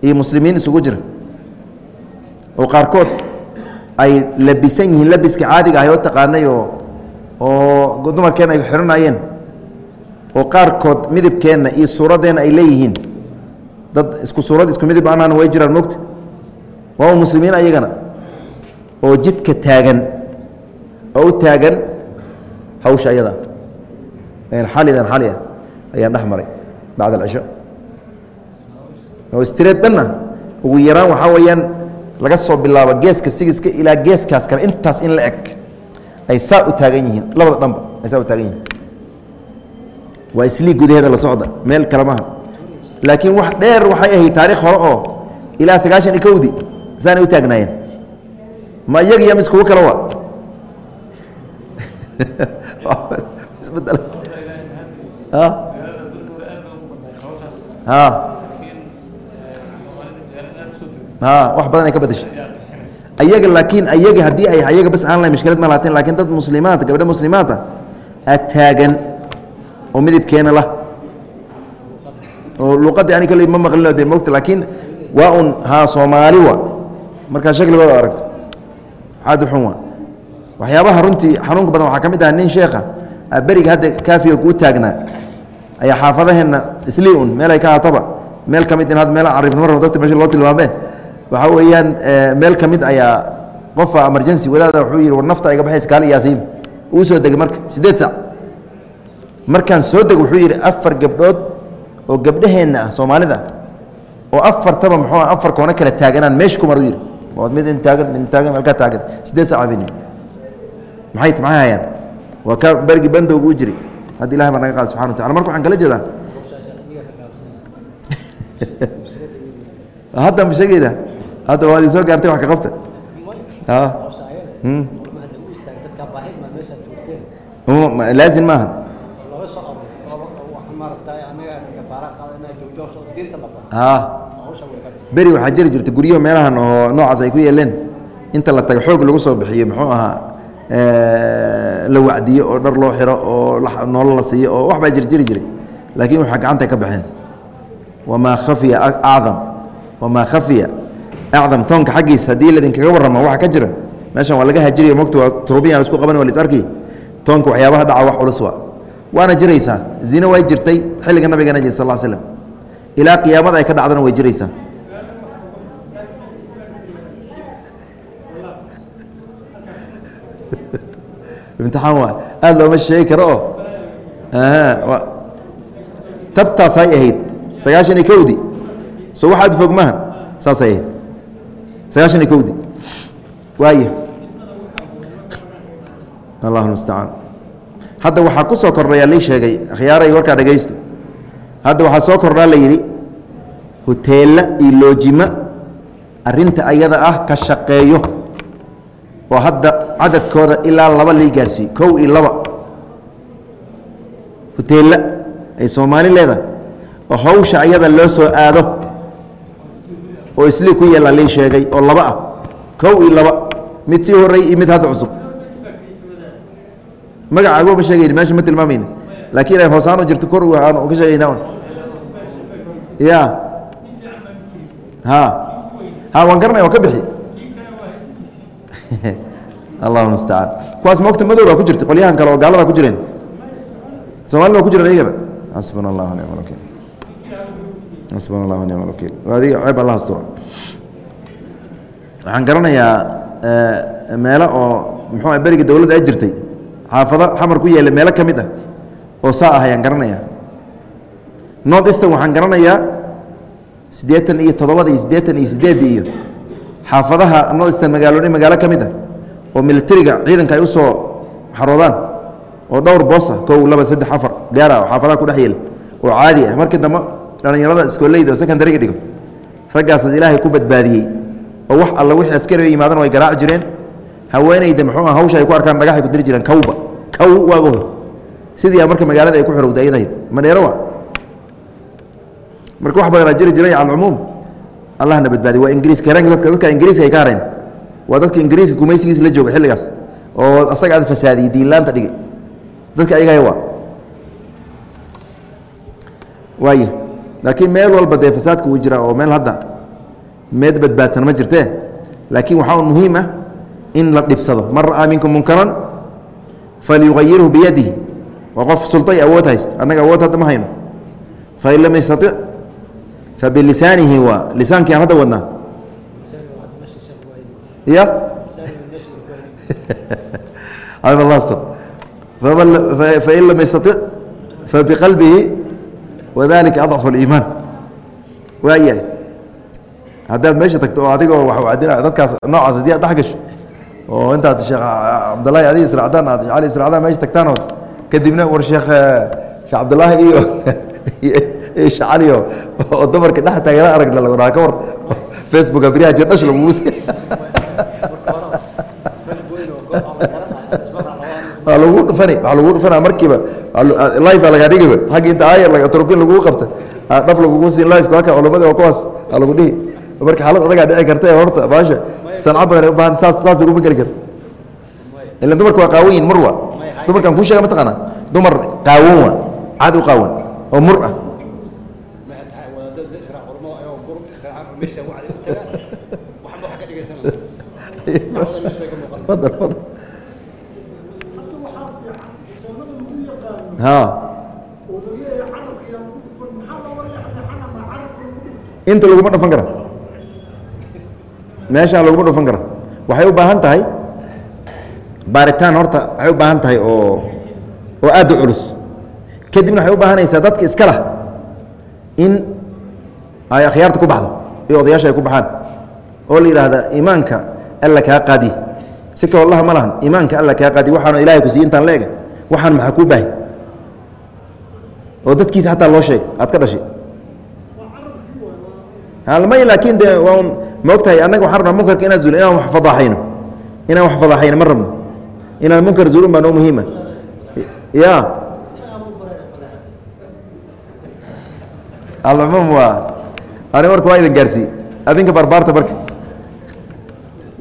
Speaker 1: iyo muslimiin isugu jira. Oo qaarkood ay labisan yihiin labiska caadiga ahay oo taqaanay oo oo dumarkeenna ay xihanayeen oo qaarkood midabkeenna iyo suuraddeenna ay leeyihiin. Dad isku suurad isku midib aanaan way jiraan mogta waa muslimiin ayagana oo jidka taagan oo u taagan hawsha ayada. Xalidan xali ah. Ayaan dhex maray bacda alcisho. Oo istireed dhanna ugu yaraan waxaa weeyaan laga soo bilaabo geeska sigiska ilaa geeskaas kale intaas in la eg. Ay saa u taagan yihiin labada dhanba ay saa u taagan yihiin. Waa islii gudaheeda la socda meel kale maaha laakiin wax dheer waxay ahayd taarikh hore oo ilaa sagaashan iyo kowdi saanay u taagnaayeen ma kuwo kale wa isbeddel wax badan ay ka bedeshay ayaga laakiin ayaga haddii ay ayaga bas aan lahay mishkilad ma laateen lakiin dad muslimaata gabdho muslimaata a taagan oo midibkeena lah. Oo luuqaddii ani kale ma maqlino de mogta laakiin waa un haa soomaali wa markaa shakligooda aragto aad u xun wa waxyaabaha runtii xanuunka badan waxaa ka mid ah nin sheekha beriga hadda kaafiga kuu taagnaa ayaa xaafadaheenna islii un meel ay ka haataba meel ka mid in had meel carifnimo rabo meesha loo tilmaamee waxaa weeyaan meel ka mid ayaa qofa emergency. wadaada wuxuu yidhi war nafta iga baxaysa kaali yaasiim uu soo degay marka siddeed sac markaan soo deg wuxuu yidhi afar gabdhood oo gabdhaheenna ah soomaalida oo afartaba muxuu afar koona kala taaganaan meesha ku mar u yidhi ood mid in taagan mid taagan halkaa taagan. Siddeed sac habeenimo maxay maxay hayaan? Waa ka bergii bandowga u jiray hadda ilahay baa naga qaada subxana wa tacala marka waxaan kala jeedaa. Hadda ma sheegayda hadda waad soo gaartay wax ka qabta. Laazim maaha beri waxaa jiri jirta guryaho meelahan oo noocaas ay ku yeeleen. Inta la taga xoog lagu soo bixiyo muxuu ahaa la wacdiyo oo dhar loo xiro oo noolo la siiyo oo wax baa jirjiri jiray laakiin waxaa gacantay ka baxeen. Wamaa khafiya acdam. Wamaa khafiya acdam. Toonka xaggiisa haddii ladinkaga warramo waxa ka jira. Meeshan waa laga hajiriya mogta waa turubiyan isku qaban waa lisarki toonka waxyaabaha dhaca wax culus waa. Waana jiraysaa. Zino way jirtay xilliga nabigana jir sal slam ilaa qiyaamada ay ka dhacdana way jiraysaa imtixaan waa aada looma sheegi karo. Oo tabtaas hay ahayd. Sagaashan iyo kowdi soo waxaad fog maha saasay ahayd. Sagaashan iyo kowdi waaya allahu mustacaan hadda waxaa ku soo kordhayaa lii sheegay akhyaaray warkaa dhegaysto hadda waxaa soo kordhaa la yidhi hoteella iyo loojima arinta ayada ah ka shaqeeyo oo hadda cadadkooda ilaa laba lii gaarsiiyo kow iyo laba hoteella ay soomaali leedahay oo hawsha ayada loo soo aado oo islii ku yeelaa lii sheegay oo laba ah kow iyo laba mid sii horey iyo mid hadda cusub. Magacaago ma sheegayn meesha ma tilmaamayna laakiin ay hoosaan u jirto kor aan ka sheegayna ya ha ha waan garanaya waan ka bixi allahu mustacaan kuwaas moogta madow baa ku jirta? Qolyahan kale oo gaalada ku jireen? Somalina waa ku jireen ayagana xasbuna allah nicma alwakiil xasbuna allah nicma alwakiil adiga ceeb allah astura. Waxaan garanayaa meelo oo muxuu beriga dowladda ay jirtay. Xaafado xamar ku yeela meelo ka mid ah oo saa ah ayaan garanayaa. North eastern waxaan garanayaa siddeetan iyo toddobada iyo siddeetan iyo siddeedda iyo xaafadaha north eastern magaalooni magaalo ka mid ah oo militariga ciidanka ay u soo xaroodaan oo dhowr boos ah kow laba saddex afar gaara oo xaafadaha ku dhex yeela oo caadi ah. Markii dambe dhallinyarada iskooleyda oo secondariga dhigo raggaasaad ilaahay ku badbaadiyey oo wax alla wixii askari u yimaadana way garaaci jireen. Haweenayda muxuu ah hawsha ay ku arkaan dhagaxay ku diri jireen kawba kaw waago sidii marka magaalada ay ku xorowday ayadahayd madheero waa. Marka wax badanaa jiri jiray cala alcumuum allahna badbaadiy waa ingiriiska heraanka dadka ingiriiska ay ka hareen. Waa dadka ingiriiska gumaysigiisa la jooga xilligaas. Oo asaga aad fasaadiyey diinlaanta dhigay. Dadka ayagahay waa. Waaya laakiin meel walba dee fasaadka uu jira oo meel hadda meed badbaadsan ma jirtee. Laakiin waxaa un muhiim ah in la dhibsado. Man ra'aa minkum munkaran falyuayirhu biyadihi. Waa qof sulay awood hayst. Annaga awood hadda ma hayno. Fain lam yastatic fabilisaanihi waa lisaankii aan hadda wadnaa ya fain lam yastatic fabiqalbihi wadalika adcafu اliimaan waayahay haddaad meesha tagto oo adigoo wa adina dadkaas noocaas haddii aad dhex gasho oo intaad sheekh cabdillaahi adi israacdaan aad cali israacdaan meesha tagtaan oo kadibna war sheekh sheekh cabdillaahi iyo iyo shacaliyo oo dumarka dhex taagana aragna lagu dhaha ka war. Facebooka beriyaha jirdhash lagugu si waa lagu dhufani waxaa lagu dhufanaa markiiba. Life aa lagaa dhigiba xagga inta laga turbin lagugu qabta. Dhab lagugu siin life halka culamada waa kuwaas aa lagu dhihi. Marka xaalad adagaa dhici karta horta baasha sanca badan ay u baahan saas saas uguma geli kara ila dumarka waa qaawan yihiin mur waa. Dumarkaan kuu sheega mataqaana dumar qaawan waa cad u qaawan oo mur ah fadal ha. Inta laguma dhufan kara. Meeshaan laguma dhufan kara. Waxay u baahan tahay baaritaan horta waxay u baahan tahay oo oo aad u culus. Kadibna waxay u baahanaysaa dadka iska lah in ay akhyaarta ku baxdo iyo odayaasha ay ku baxaan oo la yidhaahda iimaanka alla kaa qaadi. Si ka wallaha ma lahan iimaanka alla kaa qaadi. Waxaanu ilahay ku siiy intaan leega waxaan maxaa kuu baahi? Oo dadkiisa xataa loo sheeg aad ka dhashay. May laakiin de waa maogtahay annaga waxaan rabnaa munkarka inaan zuulin inaan wax fadaaxayno. Inaan wax fadaaxayno ma rabno. Inaan munkar zuulin baa noo muhiima. Ya alcumuum waa ani marka waa idin gaarsiiye adinka barbaarta marka.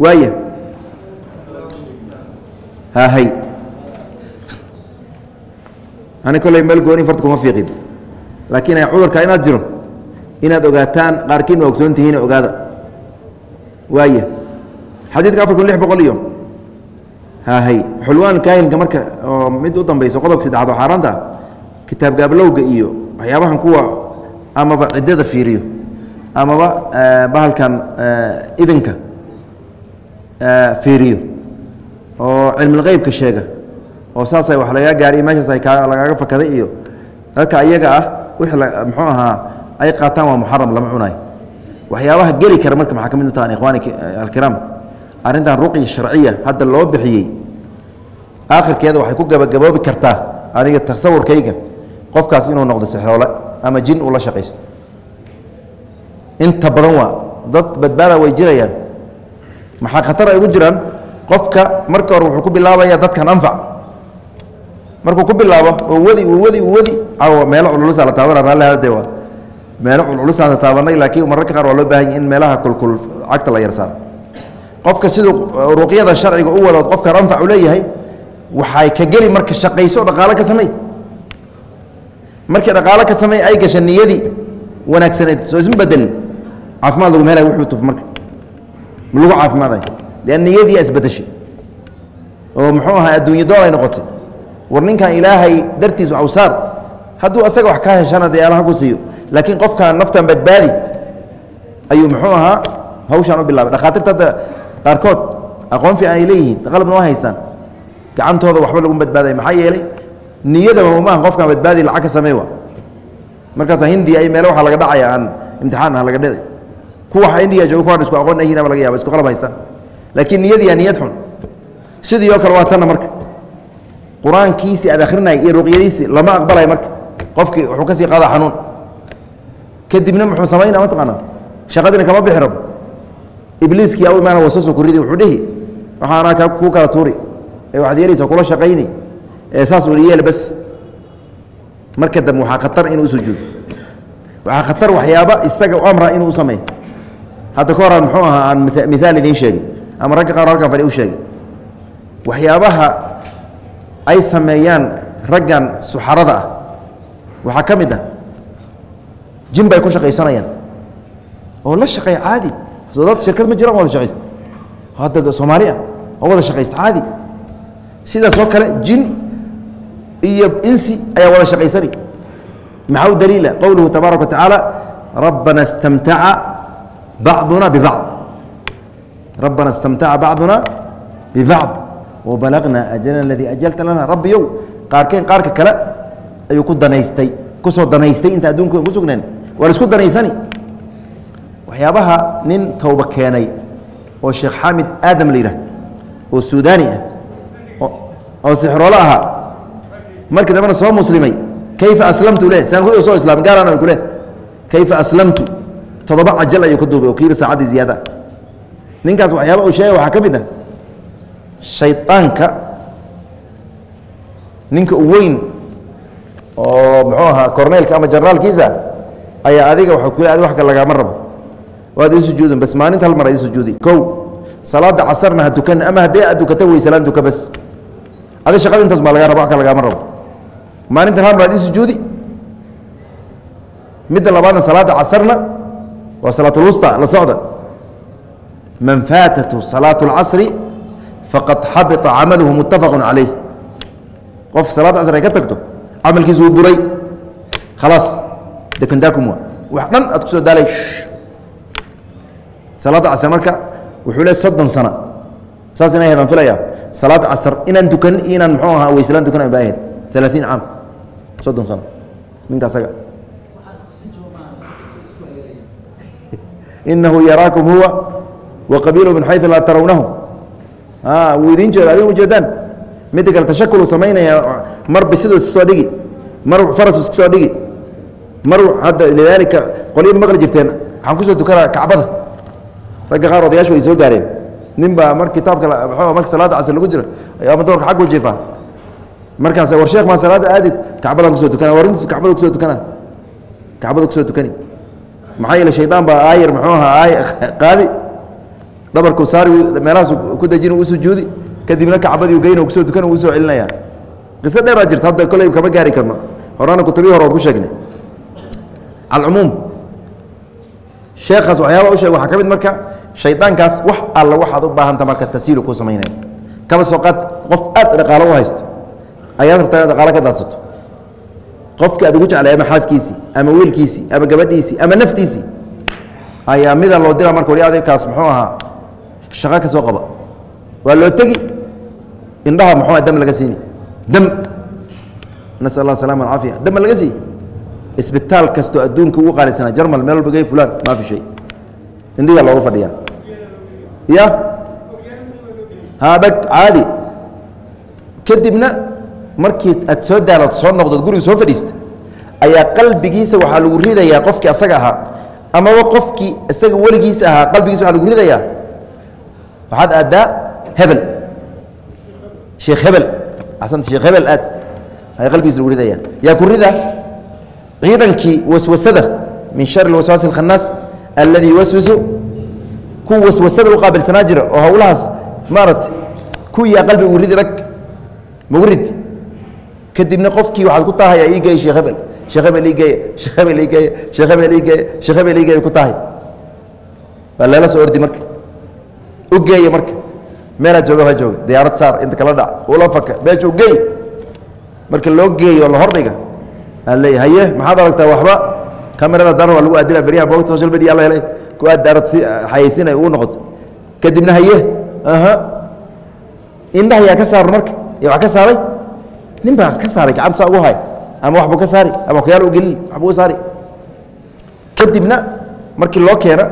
Speaker 1: Waaya hahay ani kolley meel gooni farta kuma fiiqin. Laakiin cudurka inaad jiro inaad ogaataan qaarkiina ogsoon tihiin ogaada. Waaya xadiidka afar kun lix boqol iyo. Hahay xulwaan kaahinka marka oo mid u dambayso qodobka saddexaad oo xaaraanta kitaab gaablowga iyo waxyaabahan kuwa amaba ciddada fiiriyo amaba bahalkan idinka fiiriyo oo cilmilqeybka sheega oo saasay wax lagaa gaariy meeshaas lagaaga fakaday iyo dadka ayaga ah wixii muxuu ahaa ay qaataan waa muxaram lama cunayo. Waxyaabaha geli kara marka maxaa ka utahan ikhwaani alkiraam arrintan ruqya sharciya hadda loo bixiyey aakhirkeeda waxay ku gabagaboobi kartaa aniga tasawurkayga qofkaas inuu noqdo sixroole ama jin uu la shaqaysto inta badan waa dad badbaada way jirayaan. Maxaa khatar ay ugu jiraan? Qofka marka hore wuxuu ku bilaabaya dadkan anfac. Markuu ku bilaabo oo wadi uu wadi uu wadi aw meelo cululusaa la taabana raallihade waa meelo cululusaa la taabanay laakiin mararka qaar waa loo baahan yahy in meelaha kulkul cagta la yarsaaro qofka siduu ruqyada sharciga u wado qofkan anfac u waxay ka geli marka shaqayso dhaqaalo ka samey markii dhaqaalo ka samey ay gasha niyadii wanaagsaneed soo isma bedelin caafimaad lagu meelay wuxuu tuf marka. Lagu caafimaaday lean niyadii isbedeshay. Oo muxuu ahaa adduunye dool ay noqotay. War ninkan ilaahay dartiis awsaar. Hadduu asaga wax ka heshana dee alaha ku siiyo. Laakiin qofkan naftan badbaadi ayuu muxuu ahaa hawshaan u bilaabay. Dhakhaatiirta hadda qaarkood aqoon fiican ay leeyihiin. Qalabna waa haystaan. Gacantooda waxba lagu badbaaday. Maxaa yeelay niyadaba maaha qofkan badbaadi lacag ka samey wa markaasa hindiya ay meele waxaa laga dhacaya aan imtixaan ah laga dhici kuwa indiya jooga kuwaan marka. Dambe waxaa khatar inuu usujuudo waxaa khatar waxyaaba isaga amra inuu u sameeyo hadda ka horaan muxuu ahaa aan miaal idiin sheegay ama ragga qaar halkan fadhi u sheegay. Waxyaabaha ay sameeyaan raggan suxarada ah waxaa ka mid ah jin bay ku shaqaysanayaan oo la shaqeeya caadi. Dad shirkad ma jiraan wada shaqaysta. Hadda soomaali oo wada shaqaysta caadi. Sidaas oo kale jin iyo insi ayaa wada shaqaysani. Maxaa u daliila? Qowluhu tabaaraka wa rabbana istamtaca bacduna bibacd rabbana istamtaca bacduna bibacd wabalagna ajalana aladii ajalta lana rabbiyow qaarkeen qaarka kale ayuu ku danaystay ku soo danaystay inta adduunka ku sugneen waa la isku danaysani waxyaabaha nin towba keenay oo sheekh xaamid aadam la yidhah oo suudaani ah oo sixroolo ahaa markii dambena soo muslimay kayfa aslamtu le saan soo islaamay gaaraan ku le kayfa aslamtu toddoba cajal ayuu ka duubay. Oo kiiba saacaddii ziyaada. Ninkaas waxyaaba uu sheegay waxaa ka mid ah shaydaanka ninka u weyn oo muxuu ahaa korneylka ama generaalkiisa ayaa adiga waa ku adi wax kale lagaama rabo. Waad ii sujuudin bas maalinta hal mar ii sujuudi kow salaada casarna ha tukan ama haddii aad tukata weysalaan tuka bas adi shaqada intaas baa lagaa raba wax kale lagaama rabo. Maalintan hal mar aad ii sujuudi midda labaadna salaada casarna waa salaatulwusta la socda man faatatu salaatu اlcasri faqad xabita camaluhu muttafaqu calayh qof salaada casr ay ka tagto camalkiisu wuu buray khalaas dekandaakum waa wax dhan aad ku daalay salaadda casr marka wuxuu le soddon sana. Saas inay ahayd aan filaya salaadda casr inaan tukan inaan muxuu ahaa weyselaan tukan ba ahayd alaaثiin caam. Soddon sano ninka inahu yaraakum huwa wa qabiilu min xayu laa tarawnahum wuu idin jeeda adiga ujeedaan midda kale tashakulu samaynaya mar bisiduu iska soo dhigi mar faras iska soo dhigi mar hadda lidaalika qolyo maqli jirteen. Waxaan ku soo tukanaa kacbada. Ragga qaar odayaashu way soo gaareen. Nin baa mar kitaabka marka salaada casr lagu jiro ama doorka xaggu jiifaa. Markaas war sheekh maa salaada aadid kacbadan ku soo tukana war kacbada ku soo tukana kacbada ku soo tukani maxaa yeele shaydaan baa aayar muxuu ahaa aay qaadi. Dhabarku saari meelahaas ku dejin u sujuudi kadibna kacbadii geyn ku soo dukan uu soo celinaya. Qiso dheeraa jirta hadda koley kama gaari karno. Horana kutubii hore waan ku sheegnay. Alcumuum. Sheekaas waxyaaba u sheeg waxaa ka mid marka shaydaankaas wax alla waxaad u baahanta marka tasiilu ku samaynaya kaba soo qaad qof aad dhaqaalo u haysto ayaad rabtaa inaad dhaqaalo ka daadsato qofkii aad ugu jeclay ama xaaskiisii ama wiilkiisii ama gabadhiisii ama naftiisii ayaa mida loo dira marka wali adikaas muxuu ahaa shaqo ka soo qaba. Waa loo tegi indhaha muxuu dam laga siini. Dam. Nasal allah salama alcaafiya dam laga siiy isbitaal kastoo adduunka ugu qaalisanaa jarmal meel walba gey fulaan maa fi shay. Indhiyaa loogu fadhiyaa. Ya ha dhag caadi. Kadibna markii aad soo daalood soo noqdood guriga soo fadhiista ayaa qalbigiisa waxaa lagu ridayaa qofkii asaga ahaa amaba qofkii isaga weligiisa ahaa qalbigiisa waxaa lagu ridayaa. Waxaad aaddaa hebel. Sheekh hebel. Axsanta sheekh hebel aad. Ayaa qalbigiisa lagu ridaya yaa ku rida ciidankii waswasada min shari waswaasi اkhannaas alladii yuwaswisu ku waswasada u qaabilsanaa jira oo hawlahaas maarata kuyaa qalbiga ugu ridi rag magu rid kadibna qofkii waxaad ku tahaya ii geey sheekh hebel. Sheekh hebel ii geeye sheekh hebel ii geeye sheekh hebel ii geeye sheekh hebel ii geeye ku tahay. Waa leela soo ordi marka u geeye marka meelaad jooga ha jooga. Diyaarad saar inta kala dhac. Ula faka. Meesha u geey marka loo geeyo la hordhiga aan leeya haye maxaad aragtaa waxba? Kamerada dar waa lagu aadina beryaha bogta social media alla helay. Ku aad daarad si xayeysinay ugu noqoto kadibna haye aha indhaha yaa ka saar marka ya wax ka saaray nin baa ka saaray gacanta saa ugu hay ama waxbuu ka saari ama waxyaala u gelin waxbuu saari kadibna markii loo keena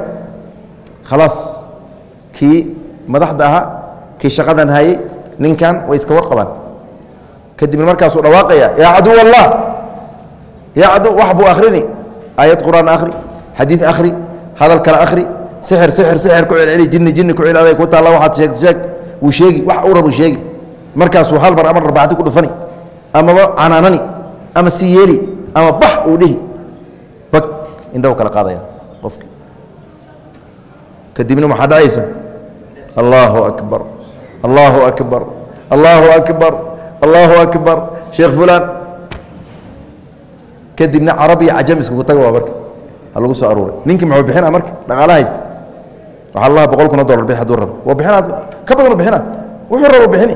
Speaker 1: khalaas kii madaxda ahaa kii shaqadan hayey ninkan way iska warqabaan kadibna markaasuu dhawaaqaya yaa caduw allah yaa caduw wax buu akhrini aayad qur'aan akhri xadiid akhri hadal kale akhri sixir sixir sixir ku celceli jinni jinni ku celi aday ku taalla waxaad sheegta sheeg wuu sheegi wax uu rabu sheegi. Markaasuu hal mar ama rabacti ku dhufani amaba canaanani ama si yeeli ama bax uu dhihi bag indhahu kala qaadaya qofki. Kadibna maxaa dhacaysa? Allahu akbar allahu akbar allahu akbar allahu akbar. Sheekh fulaan kadibna carabi iyo cajam iskugu taga waa marka ha lagu soo aruuray. Ninkii muxuu bixina marka? Dhaqaala haysta. Waxaa lahaa boqol kun oo dollar bix hadduu rabo. Waa bixinaad ka badanu bixina wuxuu rabo bixini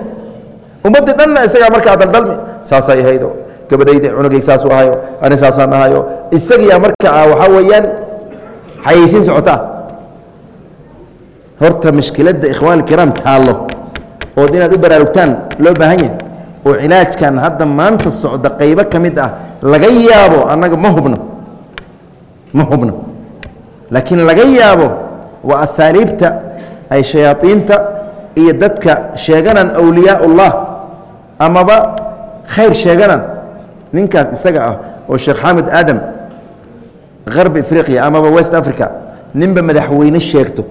Speaker 1: ummaddii dhanna isagaa markaa daldalmi saasay ahaydo. Gabadhayda cunugayg saasuu ahayo ani saasaan ahayo isagiyaa marka ah waxaa weeyaan xayaysiin socotaa horta mashkiladda ikhwaan alkiraam taallo ood inaad u baraarugtaan loo baahan yahay oo cilaajkan hadda maanta socda qaybo ka mid ah laga yaabo annaga ma hubno. Ma hubno. Laakiin laga yaabo waa asaaliibta ay shayaadiinta iyo dadka sheeganaan awliyaa ullah amaba khayr sheeganaan ninkaas isaga ah oo sheekh xamed aadam harbi afriqiya amaba west africa ninba madaxweyne sheegto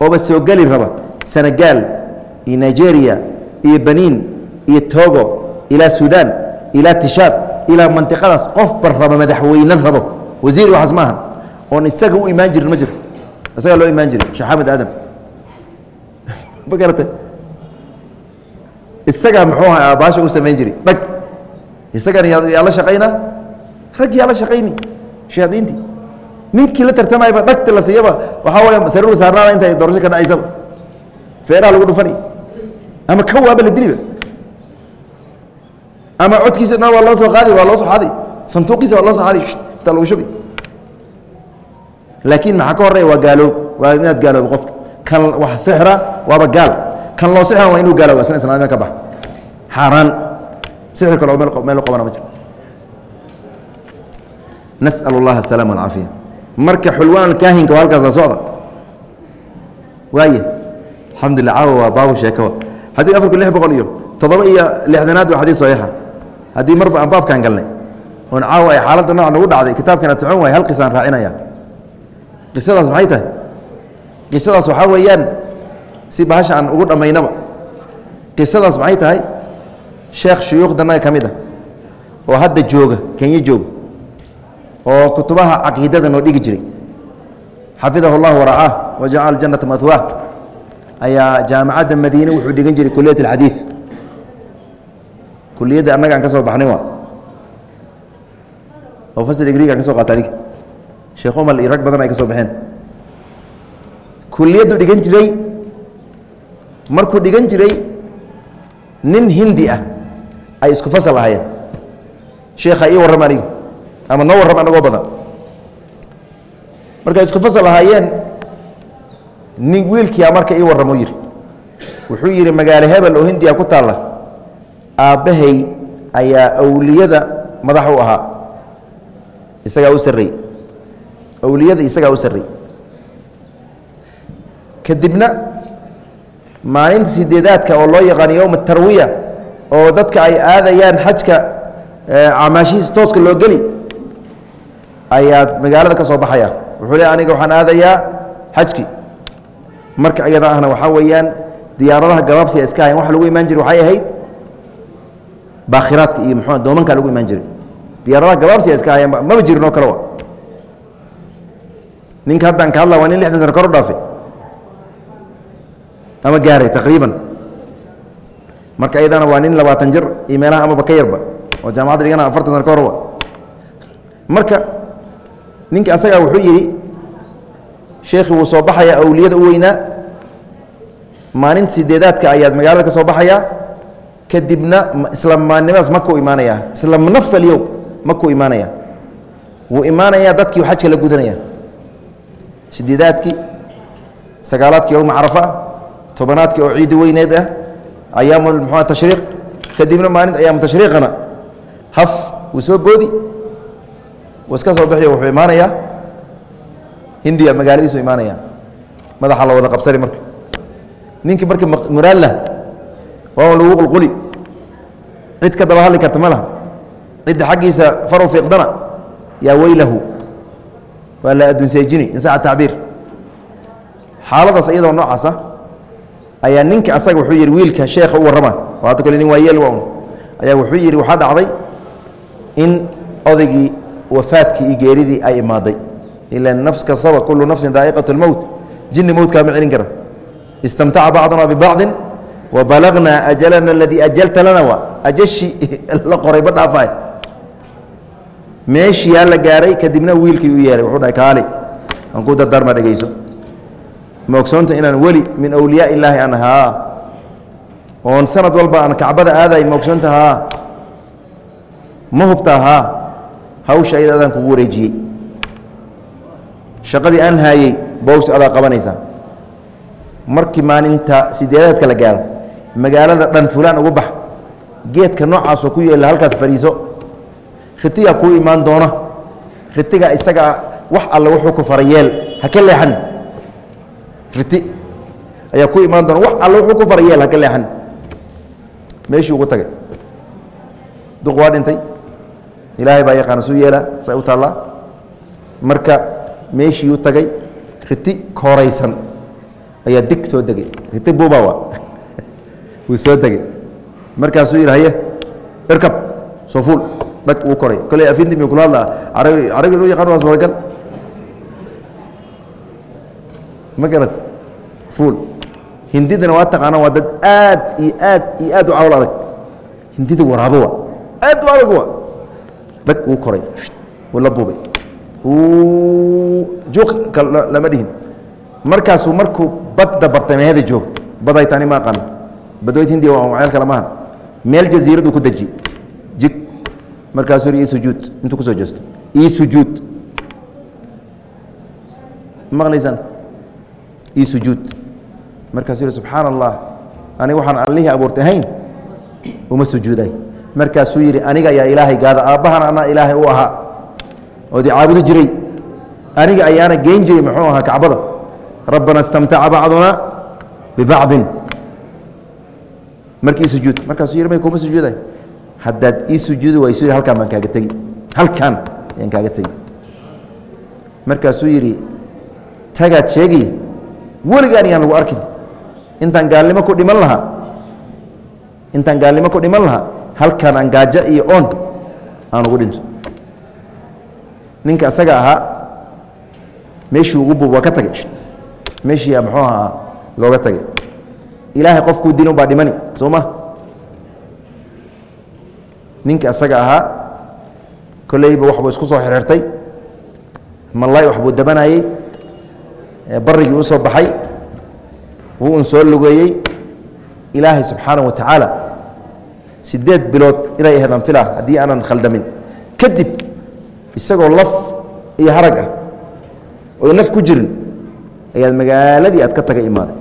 Speaker 1: ooba soo geli raba senegaal iyo nigeria iyo baniin iyo togo ilaa sudan ilaa tishaad ilaa mantiqadaas qofba raba madaxweyne rabo wasiir waxaas maaha oon isaga u imaan jirin ma jiro. Isagaa loo imaan jiray sheekh xamed aadam. Ma garata isagaa muxuu aha aabaasha u samayn jiray. Dhag. Isagana yaa la shaqaynaa rag yaa la shaqayni shayaadiintii. Ninkii la tartamayba dhagta la siiyaba waxaa weya sariiru saarnaana intay doorasho ka dhacaysaba feeraha lagu dhufani. Ama ka waaba la diliba. Ama codkiisa dhan waa loo soo qaadi waa loo soo xadi sanduuqiisa waa loo soo xadi intaa lagu shubi. Laakiin maxaa ka horeya waa gaaloob waa inaad gaaloobo qofka. Kan wax sixra waaba gaal kan loo sixran waa inuu gaaloobo asna islaamnima ka bax. Xaaraan sixir kale oo meel u qabana ma jiro nas'al اllaha asalaama alcaafiya marka xulwaan kaahinka waa halkaas la socda. Waaye alxamdulillah caawa waa baabu sheekowa haddii afar kun lix boqol iyo toddoba iyo lixdanaad waa xadiis saxiixa haddii marba aan baabkaan galnay oon caawa ay xaaladda nooc nagu dhacday kitaabkan aad socon waay hal qisaan raacinaya qisadaas maxay tahay? Qisadaas waxaa weeyaan si bahasha aan ugu dhammaynaba qisadaas maxay tahay? Sheekh shuyuukhdanaga ka mid ah oo hadda jooga kenya jooga oo kutubaha caqiidada noo dhigi jiray. Xafidahu اllah waracaah wajacala janata mahwaah ayaa jaamacadda madiine wuxuu dhigan jiray kuliyat alxadiid kuliyadda annaga aan ka soo baxnay waa. Oo fasl digriga aan ka soo qaata aniga sheekh umar iyo rag badan ay ka soo baxeen. Kuliyaddu dhigan jiray markuu dhigan jiray nin hindi ah ay isku fasal ahaayeen. Sheekha ii warrama aniga ama noo warram anagoo badan. Markay isku fasal ahaayeen nin wiilkiia marka ii warramo yidhi. Wuxuu yidhi magaalo hebel oo hindiya ku taalla aabbahay ayaa awliyada madax u ahaa. Isagaa u sarrey awliyada isagaa u sarrey kadibna maalinta sideedaadka oo loo yaqaano yowma tarwiya oo dadka ay aadayaan xajka acmaashihiisa tooska loo geli ayaad magaalada ka soo baxaya wuxuu le aniga waxaan aadayaa xajki. Marka iyada ahna waxaa weeyaan diyaaradaha gabaabsiga iska hayan waxa lagu imaan jiray waxay ahayd baakhiraadka iyo muxuu doomanka lagu imaan jiray. Diyaaradaha gabaabsiga iska hayan maba jirin oo kale wa. Ninka haddaan ka hadla waa nin lixdan sano kor u dhaafe ama gaaray taqriiban. Marka iyadana waa nin labaatan jir iyo meelaha amaba ka yarba oo jaamacadda dhigana afartan sano ka horba marka ninka asagaa wuxuu yidhi sheekhi wuu soo baxayaa awliyada u weynaa. Maalinta sideedaadka ayaad magaalada ka soo baxayaa. Kadibna isla maalnimadaas makuu imaanayaa. Isla nafs alyowm makuu imaanaya wuu imaanayaa dadkii xajka la gudanaya. Sideedaadkii sagaalaadkii yowma carafa tobanaadkii oo ciidi weyneed ah ayaamu mxua tashriiq. Kadibna maalin ayaamu tashriiqana haf wuu soo boodi. Iska soo bixiyo wuxuu imaanayaa. Hindiya magaaladiisu imaanaya madaxa la wada qabsani marka. Ninkii marka muraalla waa lagu qulquli. Cid ka daba hadli karta ma laha. Cidda xaggiisa faru fiiqdana yaa weylahu. Waa la adduunseejini insaca tacbiir. Xaaladaas iyadoo noocaasa ayaa ninka asaga wuxuu yidhi wiilka sheekha u warrama. Hadda kale nin waa yeel waa un ayaa wuxuu yidhi waxaa dhacday in odaygii wafaadkii iyo geeridii ay imaaday. Ila nafs kastaba kullu nafsin daa'iqat اlmowt jinni mowtkaa ma celin kara istamtaca bacduna bibacdin wabalagnaa ajalana aladii ajalta lana wa. Ajashi la qoray ba dhaafaay meeshiyaa la gaaray kadibna wiilkii u yeehay wuxuu dhahay kaali aan ku dardaarma dhegeyso ma ogsoonta inaan weli min awliyaa illaahi aan ahaa? Oon sanad walba aan kacbada aaday ma ogsoonta haa ma hubta haa hawsha ayada adaan kugu wareejiyey. Shaqadii aan haayey bows adaa qabanaysaa markii maalinta sideedaadka la gaaro magaalada dhan fulaan ugu bax geedka noocaasoo ku yeela halkaas fadhiiso. Ritigaa kuu imaan doona. Ritiga isagaa wax alle wuxuu ku fara yeel ha ka leexan riti. Ayaa ku imaan doona. Wax alle wuxuu ku fara yeel ha ka leexan. Meeshii ugu tagay. Duq waa dhintay. Ilaahay baa yaqaana suu yeelaa say u taallaa. Marka meeshii u tagay riti kooraysan ayaa dig soo degay. Riti buubawa wuu soo degay. Markaasuu yidhi haye irkab soo fuul. Dhag uu koray. Koley afindi mi kula hadlaa. Arabi arabi inuu yaqaan waa suuragal ma garad fuul. Hindidana waa taqaana waa dad aad iyo aad iyo aad u cawl adag. Hindida waraabo wa aad u adag wa dhag uu koray. Wuu la buubay. Juuq lama dhihin. Markaasuu markuu badda bartamaheeda joog baday tani ma aqaan. Badweyd hindiya waa ceel kale maahan meel jasiiradu ku deji jig. Markaasuu ii sujuud. Intuu ku soo jeesto ii sujuud. Maqlaysaan ii sujuud. Markaasuu yidhi subxaana allah aniga waxaan allihii abuurtay ahayn uma sujuuday. Markaasuu yidhi aniga ayaa ilaahay gaada aabbahana anaa ilaahay u ahaa oodi caabudi jiray. Aniga ayaana geyn jiray muxuu ahaa kacbada. Rabbana istamtaca bacduna bibacdin. Markii sujuud markaasuu yidhi may kuma sujuuday. Haddaad ii sujuudi waysu yidhi halkaan baan kaaga tegi. Halkaan ayaan kaaga tegi. Markaasuu yidhi tagaad sheegi weligaan yaan lagu arkin. Intaan gaalnimo ku dhiman lahaa. Intaan gaalnimo ku dhiman lahaa. Halkaan aan gaajo iyo oon aan ugu dhinto. Ninka isaga ahaa meeshii ugu buub waa ka tagay. Meeshii muxuu ahaa? Looga tagay. Ilaahay qofkuu dilin baa dhimani. Soo ma? Ninka isaga ahaa kolleyba waxbuu isku soo xirxirtay malay waxbuu dabanayey barigii u soo baxay wuu un soo lugeeyey. Ilaahay subxaanaه wa tacaala sideed bilood inay ahayd aan fila haddii aanan khaldamin. Kadib isagoo laf iyo harag ah oo naf ku jirin ayaad magaaladii aad ka taga imaaday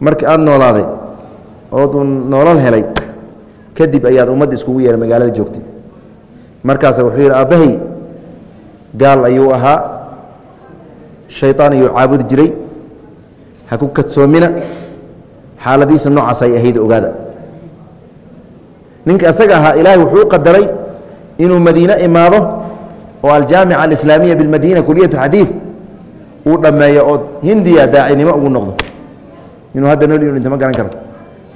Speaker 1: marka aada noolaaday ood un noolal helay kadib ayaad ummadda iskugu yeehay magaalada joogtay. Markaasa wuxuu yidhi aabbahay gaal ayuu ahaa shayطaan ayuu caabudi jiray. Ha ku kadsoomina. Xaaladiisa noocaas ay ahayd ogaada. Ninka isaga ahaa ilaahay wuxuu qadaray inuu madiine imaado oo aljaamica alislaamiya bilmadiina kuliyat xadiid uu dhammeeyo oo hindiya daacinimo ugu noqdo. Inuu hadda nool inu dhinta garan karo.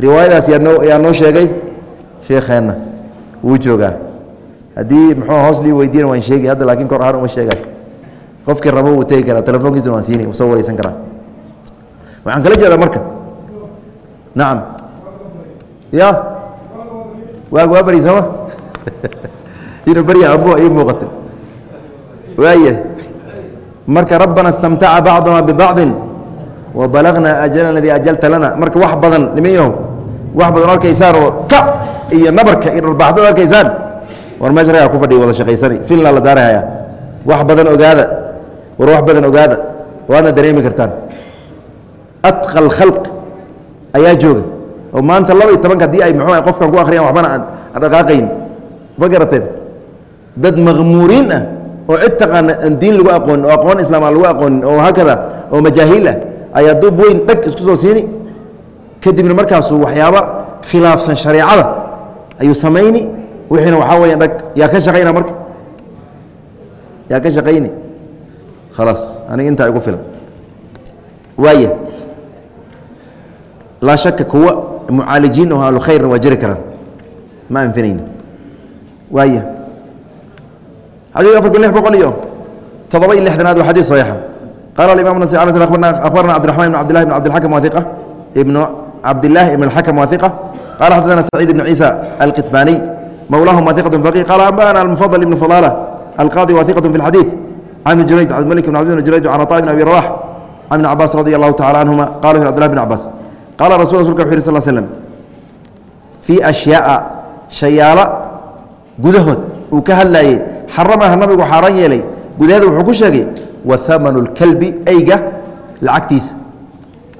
Speaker 1: Riwaayadaas yaa noo sheegay sheekheenna wuu joogaa. Haddii muxuu hoos lii weydiina waan sheegi hadda laakiin kor ahaan uma sheegay qofkii rabo wuu tegi karaa telefoonkiisana waan siini soo wareysan karaa. Waxaan kala jeedaa marka. Nacam ya. Waag waa bari sooma inuu barya abu ii muuqata waaya marka rabbana istamtaca bacduna bibacdin wabalagna ajalana aladii ajalta lana. Marka wax badan nimanyaho wax badan arkaysaan oo ka iyo nabarka iyo dharbaaxdada arkaysaan war meesha ragaa ku fadhiya wada shaqaysani. Filna la daarahaya wax badan ogaada war wax badan ogaada waadna dareemi kartaan. Atqa khalq ayaa jooga. Oo maanta laba iyo tobanka haddii ay muxuu qofkan ku akhriyaan waxbana aan dhaqaaqayn. Ma garateen dad maqmuuriin ah oo cid taqaana aan diin lagu aqoonin oo aqoon islaam aan lagu aqoonin oo hakada oo majaahiil ah ayaa duub weyn dhag isku soo siini. Kadibna markaasuu waxyaaba khilaafsan shareecada ayuu samayni. Wixiina waxaa weya dhag yaa ka shaqayna marka? Yaa ka shaqayni khalaas aniga intaa igu filan waaya laa shaka kuwa mucaalijiin oo ahlukhayrna waa jiri karaan ma anfinayno waaya xadiid afar lix boqol iyo todoba iyo lixdanaad waa xadiid saxiixa qaala alimaam nasi al akhbarna cabdiraxman ibn abdillahi ibn cabdilxakam wathiqa ibnu cabdillahi ibn alxakam wathiqa qala xadadana saciid ibn ciisa alkitbani mawlaahum wathiqatun faqih qaala anba'ana almufadal ibn fadala alqaadi wathiqatun fi اlxadiid n juray abdmlk bn abd jurayj an aطa bn abi rawax an ibn cabaas radi allahu tacala canhuma qala abdillah bn cabaas qaala rasul rasulka wuxu yh sl slm fii ashyaaa shayaalo gudahood uu ka hadlaayey xaramaha nabigu xaaraan yeelay gudaheeda wuxuu ku sheegay wahamanu اlkalbi eyga lacagtiisa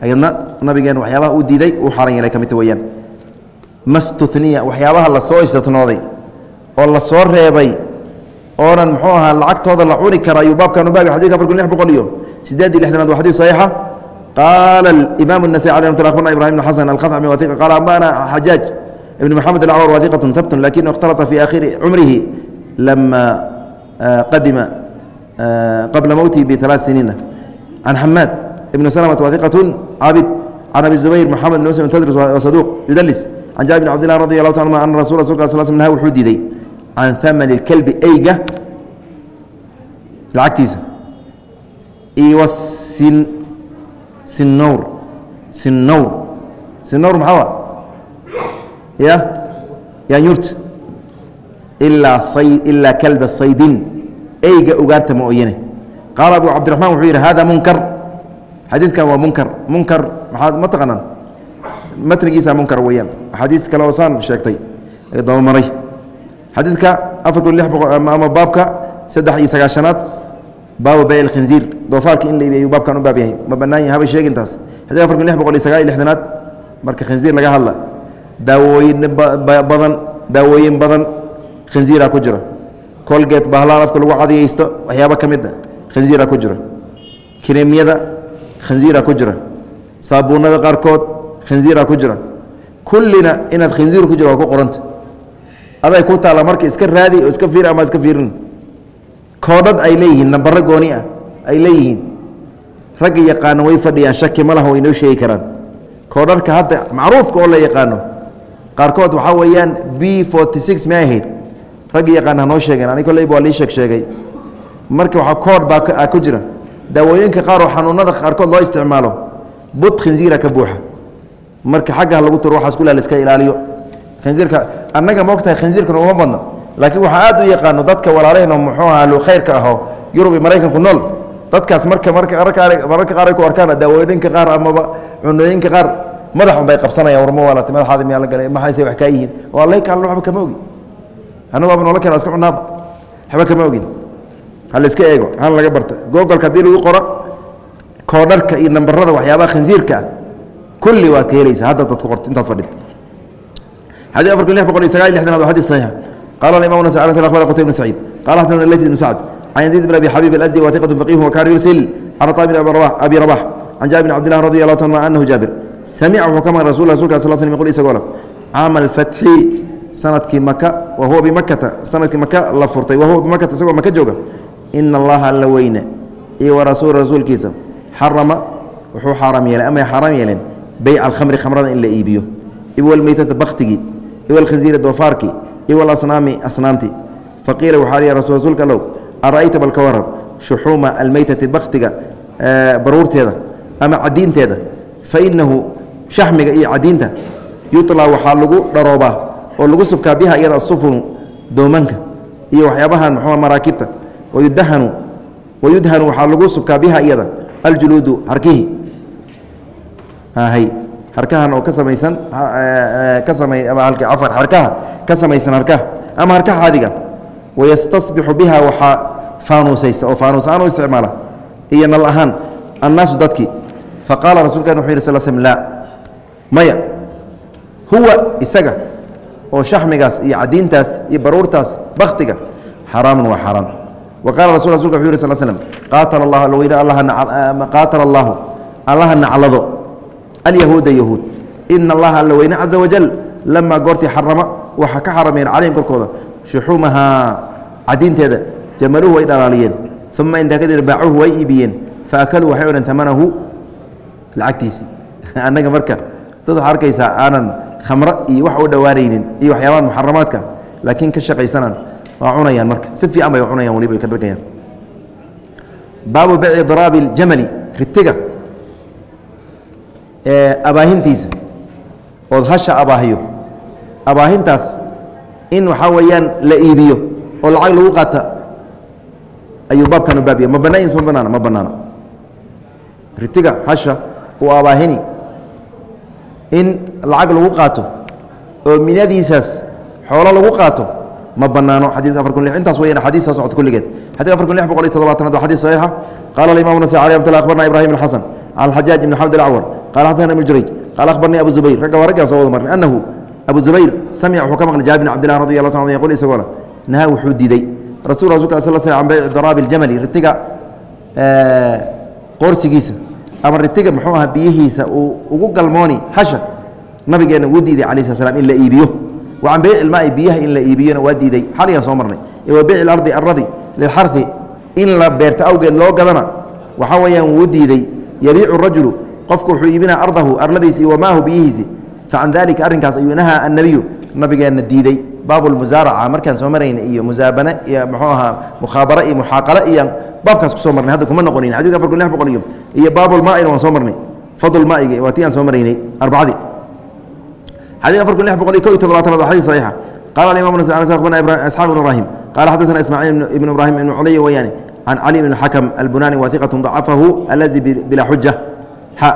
Speaker 1: ayadna nabigeen waxyaabaha uu diiday uu xaaraan yeelay ka midta weyaan mastuniya waxyaabaha la soo istinooday oo la soo reebay oonan muxuu ahaa lacagtooda la cuni kara ayuu baabkan u baabay xadidka afar kun lix boqol iyo sideed iyo lixdanaad waa xadis saxiixa qaala imaam النasai alي mt abarna ibrahim bn xasan alkhacmi waثiqa qaala ambana xajaaj ibn maxamed alcawr waثiqaة tabtun lakinahu اkhtalata fi akhiri cumrihi lama qadima qabla mowtihi bialaa siniina can xamaad ibn slmة waثiqaة cabid can abi zubayr moxamed bn muslim tadris saduq yudalis can jaabir bn cabdillah radi allahu ta anuma ana rasul rasulka sl sl nah wuxuu diiday can hamani اlkelbi eyga lacagtiisa iyo sin sinowr sinowr sinowr maxaa ya yaanyurta ilaa ilaa kalba saydin eyga ugaarta ma oyane qaala abu cabdiraxmaan wuxuu yidhi hada munkar xadiidkan waa munkar munkar maxaad ma taqaanaan matnigiisa munkar weeyaan axaadiis kale oo saan sheegtay ee dabamaray xadiidka ama baabka saddex iyo sagaashanaad baabu bayc alkhinziir. Doofaarka in la ayuu baabkan u baab yahay. Ma bannaan yahay habay sheegintaas xadiidka afar kun lix boqol iyo sagaal iyo lixdanaad marka khinziir laga hadla daawooyin badan daawooyin babadan khinziiraa ku jira. Colgeet bahlaan afka lagu cadiyeysto waxyaaba ka mid a khinziiraa ku jira. Kireemyada khinziiraa ku jira. Saabuunada qaarkood khinziiraa ku jira. Kullina inaad khinziir ku jira waa ku qoranta aday ku taalla marka iska raadi oo iska fiir ama iska fiirin koodhad ay leeyihiin nambaro gooni ah ay leeyihiin. Ragga yaqaano way fadhiyaan shaki ma laha way inoo sheegi karaan. Koodharka hadda macruufka oo la yaqaano qaarkood waxaa weeyaan b forty six may ahayd. Ragga yaqaana hanoo sheegeen ani kolleyba waa lii sheeg sheegay. Marka waxaa koodh baa ku jira. Daawooyinka qaar oo xanuunada qaarkood loo isticmaalo. Bud khinziira ka buuxa. Marka xagga lagu turo waxaas kula iska ilaaliyo khinziirka annaga ma ogtahay khinziirkana uma badna laakiin waxaa aad u yaqaano dadka walaalaheen oo muxuu ahaa lu khayrka ahoo yurub iyo maraykanku nool. Dadkaas marka mararka qaar ay ku arkaan daawooyinka qaar amaba cunooyinka qaar madax un qabsanayaan warma waalata madaxaada miyaa la galay maxayse wax kaa yihiin? Oo allay kaalo waxba kama ogin. Annagu aba noola keena iska cunaaba waxba kama ogin. Ha la eego hana laga barta. Googolka haddii lagu qoro koodharka iyo nambarada waxyaabaha khinziirka ah kulli waad ka helaysa hadda dad ku qorto intaad fadhida xadii afar kun lix boqol iyo sagaal iyo lixdanaad waa xadis saxiixa qala alimam nas ala akhbar qutayb bn saciid qala xadana layth bn sacd can yaziid bn abi xabib alasdi wa hiqatu faqih wa kaana yursil can ata bn abi rabax can jaabir bn cabdillah radi allahu taala anahu jaabir samica wuxuu ka maqlay rasul rasulka sal sl yqul isagoo le caama alfatxi sannadkii maka wa huwa bimakata sannadkii maka la furtay wa huwa bimakata isagoo maka jooga ina allaha alla weyne iyo wa rasuul rasuulkiisa xarama wuxuu xaaraam yeelay ama xaaraam yeeleen beyc alkhamri khamrada in la iibiyo iwalmeytata baktigii iwalkhinziiri doofaarkii iwalasnaami asnaamti. Faqiila waxaa liya rasul rasuulka allow ara'ayta bal ka waran shuxuuma almeytati baktiga baruurteeda ama cadiinteeda? Fa inahu shaxmiga iyo cadiinta yuطlaa waxaa lagu dharoobaa oo lagu subkaa biha iyada asufunu doomanka iyo waxyaabahan mxu maraakiibta wayudahanu wayudhanu waxaa lagu subkaa biha iyada aljuluudu harkihi. Hay harkahan oo ka samaysan ka samay ama afan harkaha ka samaysan harkaha ama harkaha caadiga wayastasbixu biha waxaa faanuusaysa oo faanuus ahaan u isticmaala. Iyo nal ahaan annaasu dadkii faqaala rasulkan wuxuu yidhi sal slm laa maya huwa isaga oo shaxmigaas iyo cadiintaas iyo baruurtaas baktiga xaraamun waa xaaraan. Wa qaala rasul rasulka wuxuu yih sl slm qaatala allah alweyne qaatala allahu allaha naclado alyahuuda yahuud. Ina allaha alla weyne caza wajal lamaa goortii xarama waxaa ka xarameyn calayhim korkooda shuxuumahaa cadiinteeda jamaluhu way dhalaaliyeen uma intaa kadib baacuhu way iibiyeen faakaluu waxay odhan amanahu lacagtiisii annaga marka dad waxaa arkaysaa aanan khamro iyo wax u dhowaanaynin iyo waxyaabaha muxaramaadka laakiin ka shaqaysanaan waa cunayaan marka. Si fiican bay cunayaan waliba ay ka dhargayaan. Baabu beyci daraabi اljamali ritiga abaahintiisa. Ood hasha abaahiyo. Abaahintaas in waxaa weeyaan la iibiyo oo lacag lagu qaata ayuu baabkan baabiya ma banaayin ma banaana ma banaano ritiga hasha uu abaahini in lacag lagu qaato oo minadiisaas xoolo lagu qaato ma banaano xadidka afar kun intaas weyaan xadiis soo socota kulligeed. Xadidka afar kun lix boqol iyo toddobaatanaad waa xadiis saxiixa. Qaala alimam nasi alي amat akhbarna ibrahim bn xasan can alxajaaj ibn xamd alacwar qala xadana ibnu jurayj qaala akhbarnii abu zubayr ragga waa raggaan soo wada marnay annahu abu zubayr samic wuxuu ka maqlay jaabir bn cabdillah radi allah ta an yqul isagoo le nahaa wuxuu diiday rasul rasulka sal sl can beyci daraabi اljamali ritiga qoorsigiisa ama ritiga muxuu aha biyihiisa uu ugu galmooni hasha nabigeena wuu diiday cala slat slam in la iibiyo wa can beyci ilmaai biyaha in la iibiyona waa diiday xaligan soo marnay wa beyci ilardi aradi lilxari in la beerto awgeed loo gadana waxaa weeyaan wuu diiday yabiicu rajulu qofku wuxuu iibinaa ardahu arladiisi iyo wamaahu biyihiisi. Facan dalika arrinkaas ayuu nahaa annabiyu nabigeenna diiday. Baabu lmusaaraca markaan soo marayna iyo musaabane iyo muxuu ahaa mukhaabara iyo muxaaqalo iyaan baabkaas ku soo marnay. Hadda kuma noqonin. Xadidka afar kun lix boqol iyo iyo baabulmaa'ina waan soo marnay. Fadlmaa'iga waa tii aan soo maraynay arbacadii. Xadidka afar kun lix boqol iyo ko iyo toddobaatanaad waa xadis saxiixa. Qala alimam akhbarna isxaaq ibn ibrahim qala xadaثana ismaaciil ibn ibrahim ibn culaya weeyaane can cali bn xakam albunani wahiqat dacafahu aladi bilaa xuja xa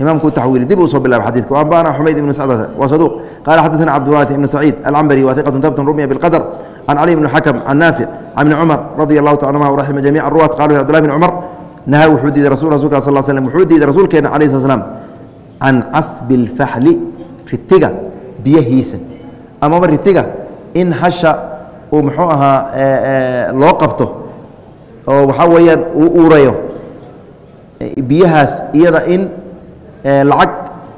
Speaker 1: imamku taxwiili dib uu soo bilaabay xadidka وأنbأna xumayd ibn sacdة wa saduq qala xadaثna cabdالwariث ibn saciid alcambri wahiqaة tabtn rumya bاlqadr can cali bn xakm can naafic can bni cumar radi الlahu ta anهuma raxima jamiع الruwaat qalu cbdulahi bn cumar nahaa wuxuu diiday rasul rasulka sal slm wuxuu diiday rasuulkeena alayh slat slam can casbi اlfaxli ritiga biyahiisa amaba ritiga in hasha uu muxuu ahaa loo qabto oo waxaa weeyaan uu uurayo biyahaas iyada in lacag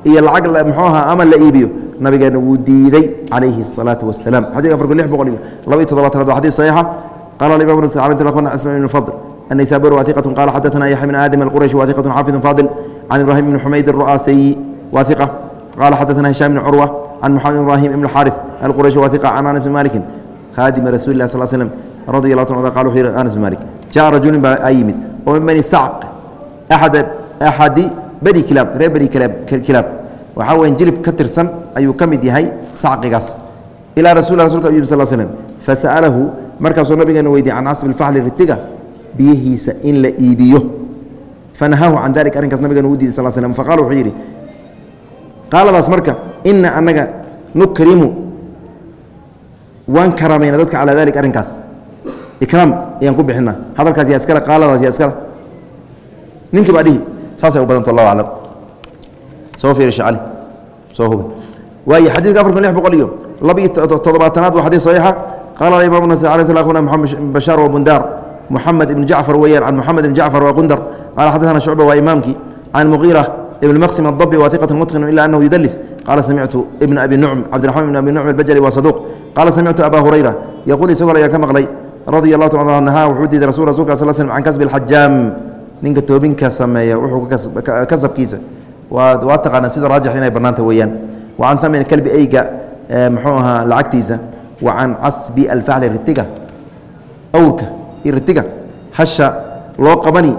Speaker 1: iyo lacag mxuu ahaa ama la iibiyo nabigeena wuu diiday calayhi الsalaaةu wasalaam xadidka afar kun lix boqol iyo laba iyo toddobaatanaad waa xadis saxiixa qala imam akhbarna asma ibn fadl النysابور واثقة قال xدثنا يحيى بن آدم القريشي واثقة xافظ فاضل عن إبراهيم بن حميد الرؤاسي واثقة قال xدثنا هشام بن عروة عن محمد بن إبراهيم بن الحارث القريشي واثقة عن أنس بن مالك khاadم رsuل الله صل سلم رضي الله عنه قال وxuu yihi أنس بن مالك جاء رaجuل baa yimid oo min بني sacq أحadi beri kilaab reer beri kilaab waxaa weya jilib ka tirsan ayuu ka mid yahay sacqigaas ilaa rasul rasulka ayub sal slm fasa'alahu markaasuu nabigeena weydiye can casbi lfaxli ritiga biyihiisa in la iibiyo fanahaahu can dalik arrinkaas nabigeena u diiday sal slm faqala wuxuu yidhi qaaladaas marka ina anaga nukrimu waan karaamayna dadka calaa dalik arrinkaas ikraam ayaan ku bixina hadalkaas yaa iskale qaaladaas yaa iskale ninki baa dhihi saasay u badanto allahu aclam. Soo fiirisha cali soo hubi waay xadiidka afar kun lix boqol iyo labiiyo toddobaatanaad waa xadiis saxiixa. Qaala alimaam nasir alayh sala akhuna moxamed bashaar wa bundaar moxamed ibn jacfar weeyaan can moxamed ibn jacfar waa gundar. Qaala xaddaana shucba waa imaamkii can muqiira ibn maqsim addabi waa iqatu mutqinu ila anahu yudalis qaala samictu ibn abi nucm cabdiraxmaan ibn abi nucm albajali waa saduuq qaala samictu abaa hurayra. Yaquul isagoo ayaan ka maqlay radia allahu taala anha wuxuu diiday rasul rasulka sal slm can kasbi alxajaam ninka toobinka sameeya wuxuu kasabkiisa waa waa taqaana sida raajix inay bannaanta weeyaan wa can hamin kalbi eyga muxuu ahaa lacagtiisa wa can casbi alfaxli ritiga awrka iyo ritiga hasha loo qabani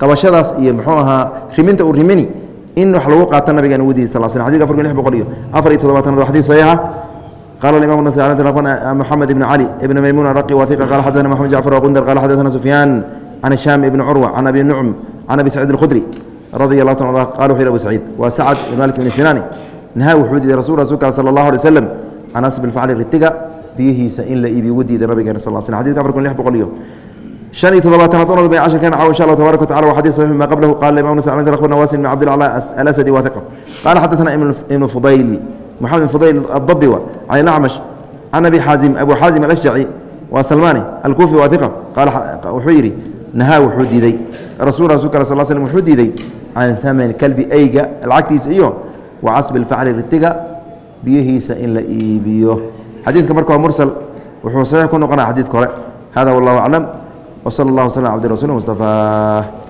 Speaker 1: qabashadaas iyo muxuu ahaa riminta uu rimini in wax lagu qaata nabigeena ugu diiday sal sl xadidka afar kun lix boqol iyo afar iyo toddobaatanaad waa xadiis saxiixa قال الإمام النسائي عليه أخبرنا محمد بن علي بن ميمون الرقي وثيقة قال حدثنا محمد جعفر وغندر قال حدثنا سفيان عن الشام بن عروة عن أبي نعم عن أبي سعيد الخدري رضي الله عنه قال وحيد أبو سعيد وسعد بن مالك بن سنان نهى وحود رسول رسولك صلى الله عليه وسلم عن أسب الفعل الرتقى به سئن لإبي ودي ربي صلى الله عليه وسلم حديث كفر كل لحب قليو شن تضبطنا طول بين عشر كان عاو إن شاء الله تبارك وتعالى وحديث صحيح ما قبله قال الإمام النسائي عليه أخبرنا واسم بن عبد العلاء الأسدي واثقة قال حدثنا ابن فضيل محمد بن فضيل الضبي عن الأعمش عن أبي حازم أبو حازم الأشجعي وسلماني الكوفي واثقة قال وحيري nahaa wuxuu diiday. Rasul rasulk a sal slm wuxuu diiday can haman kalbi eyga lacagtiisa iyo wa casbi lfacli ritiga biyihiisa in la iibiyo. Xadiidka marka waa mursal wuxuu saxiix ku noqonaa xadiidka hore hada wallahu aclam wsal اllah wslm abdi rasul mustafa.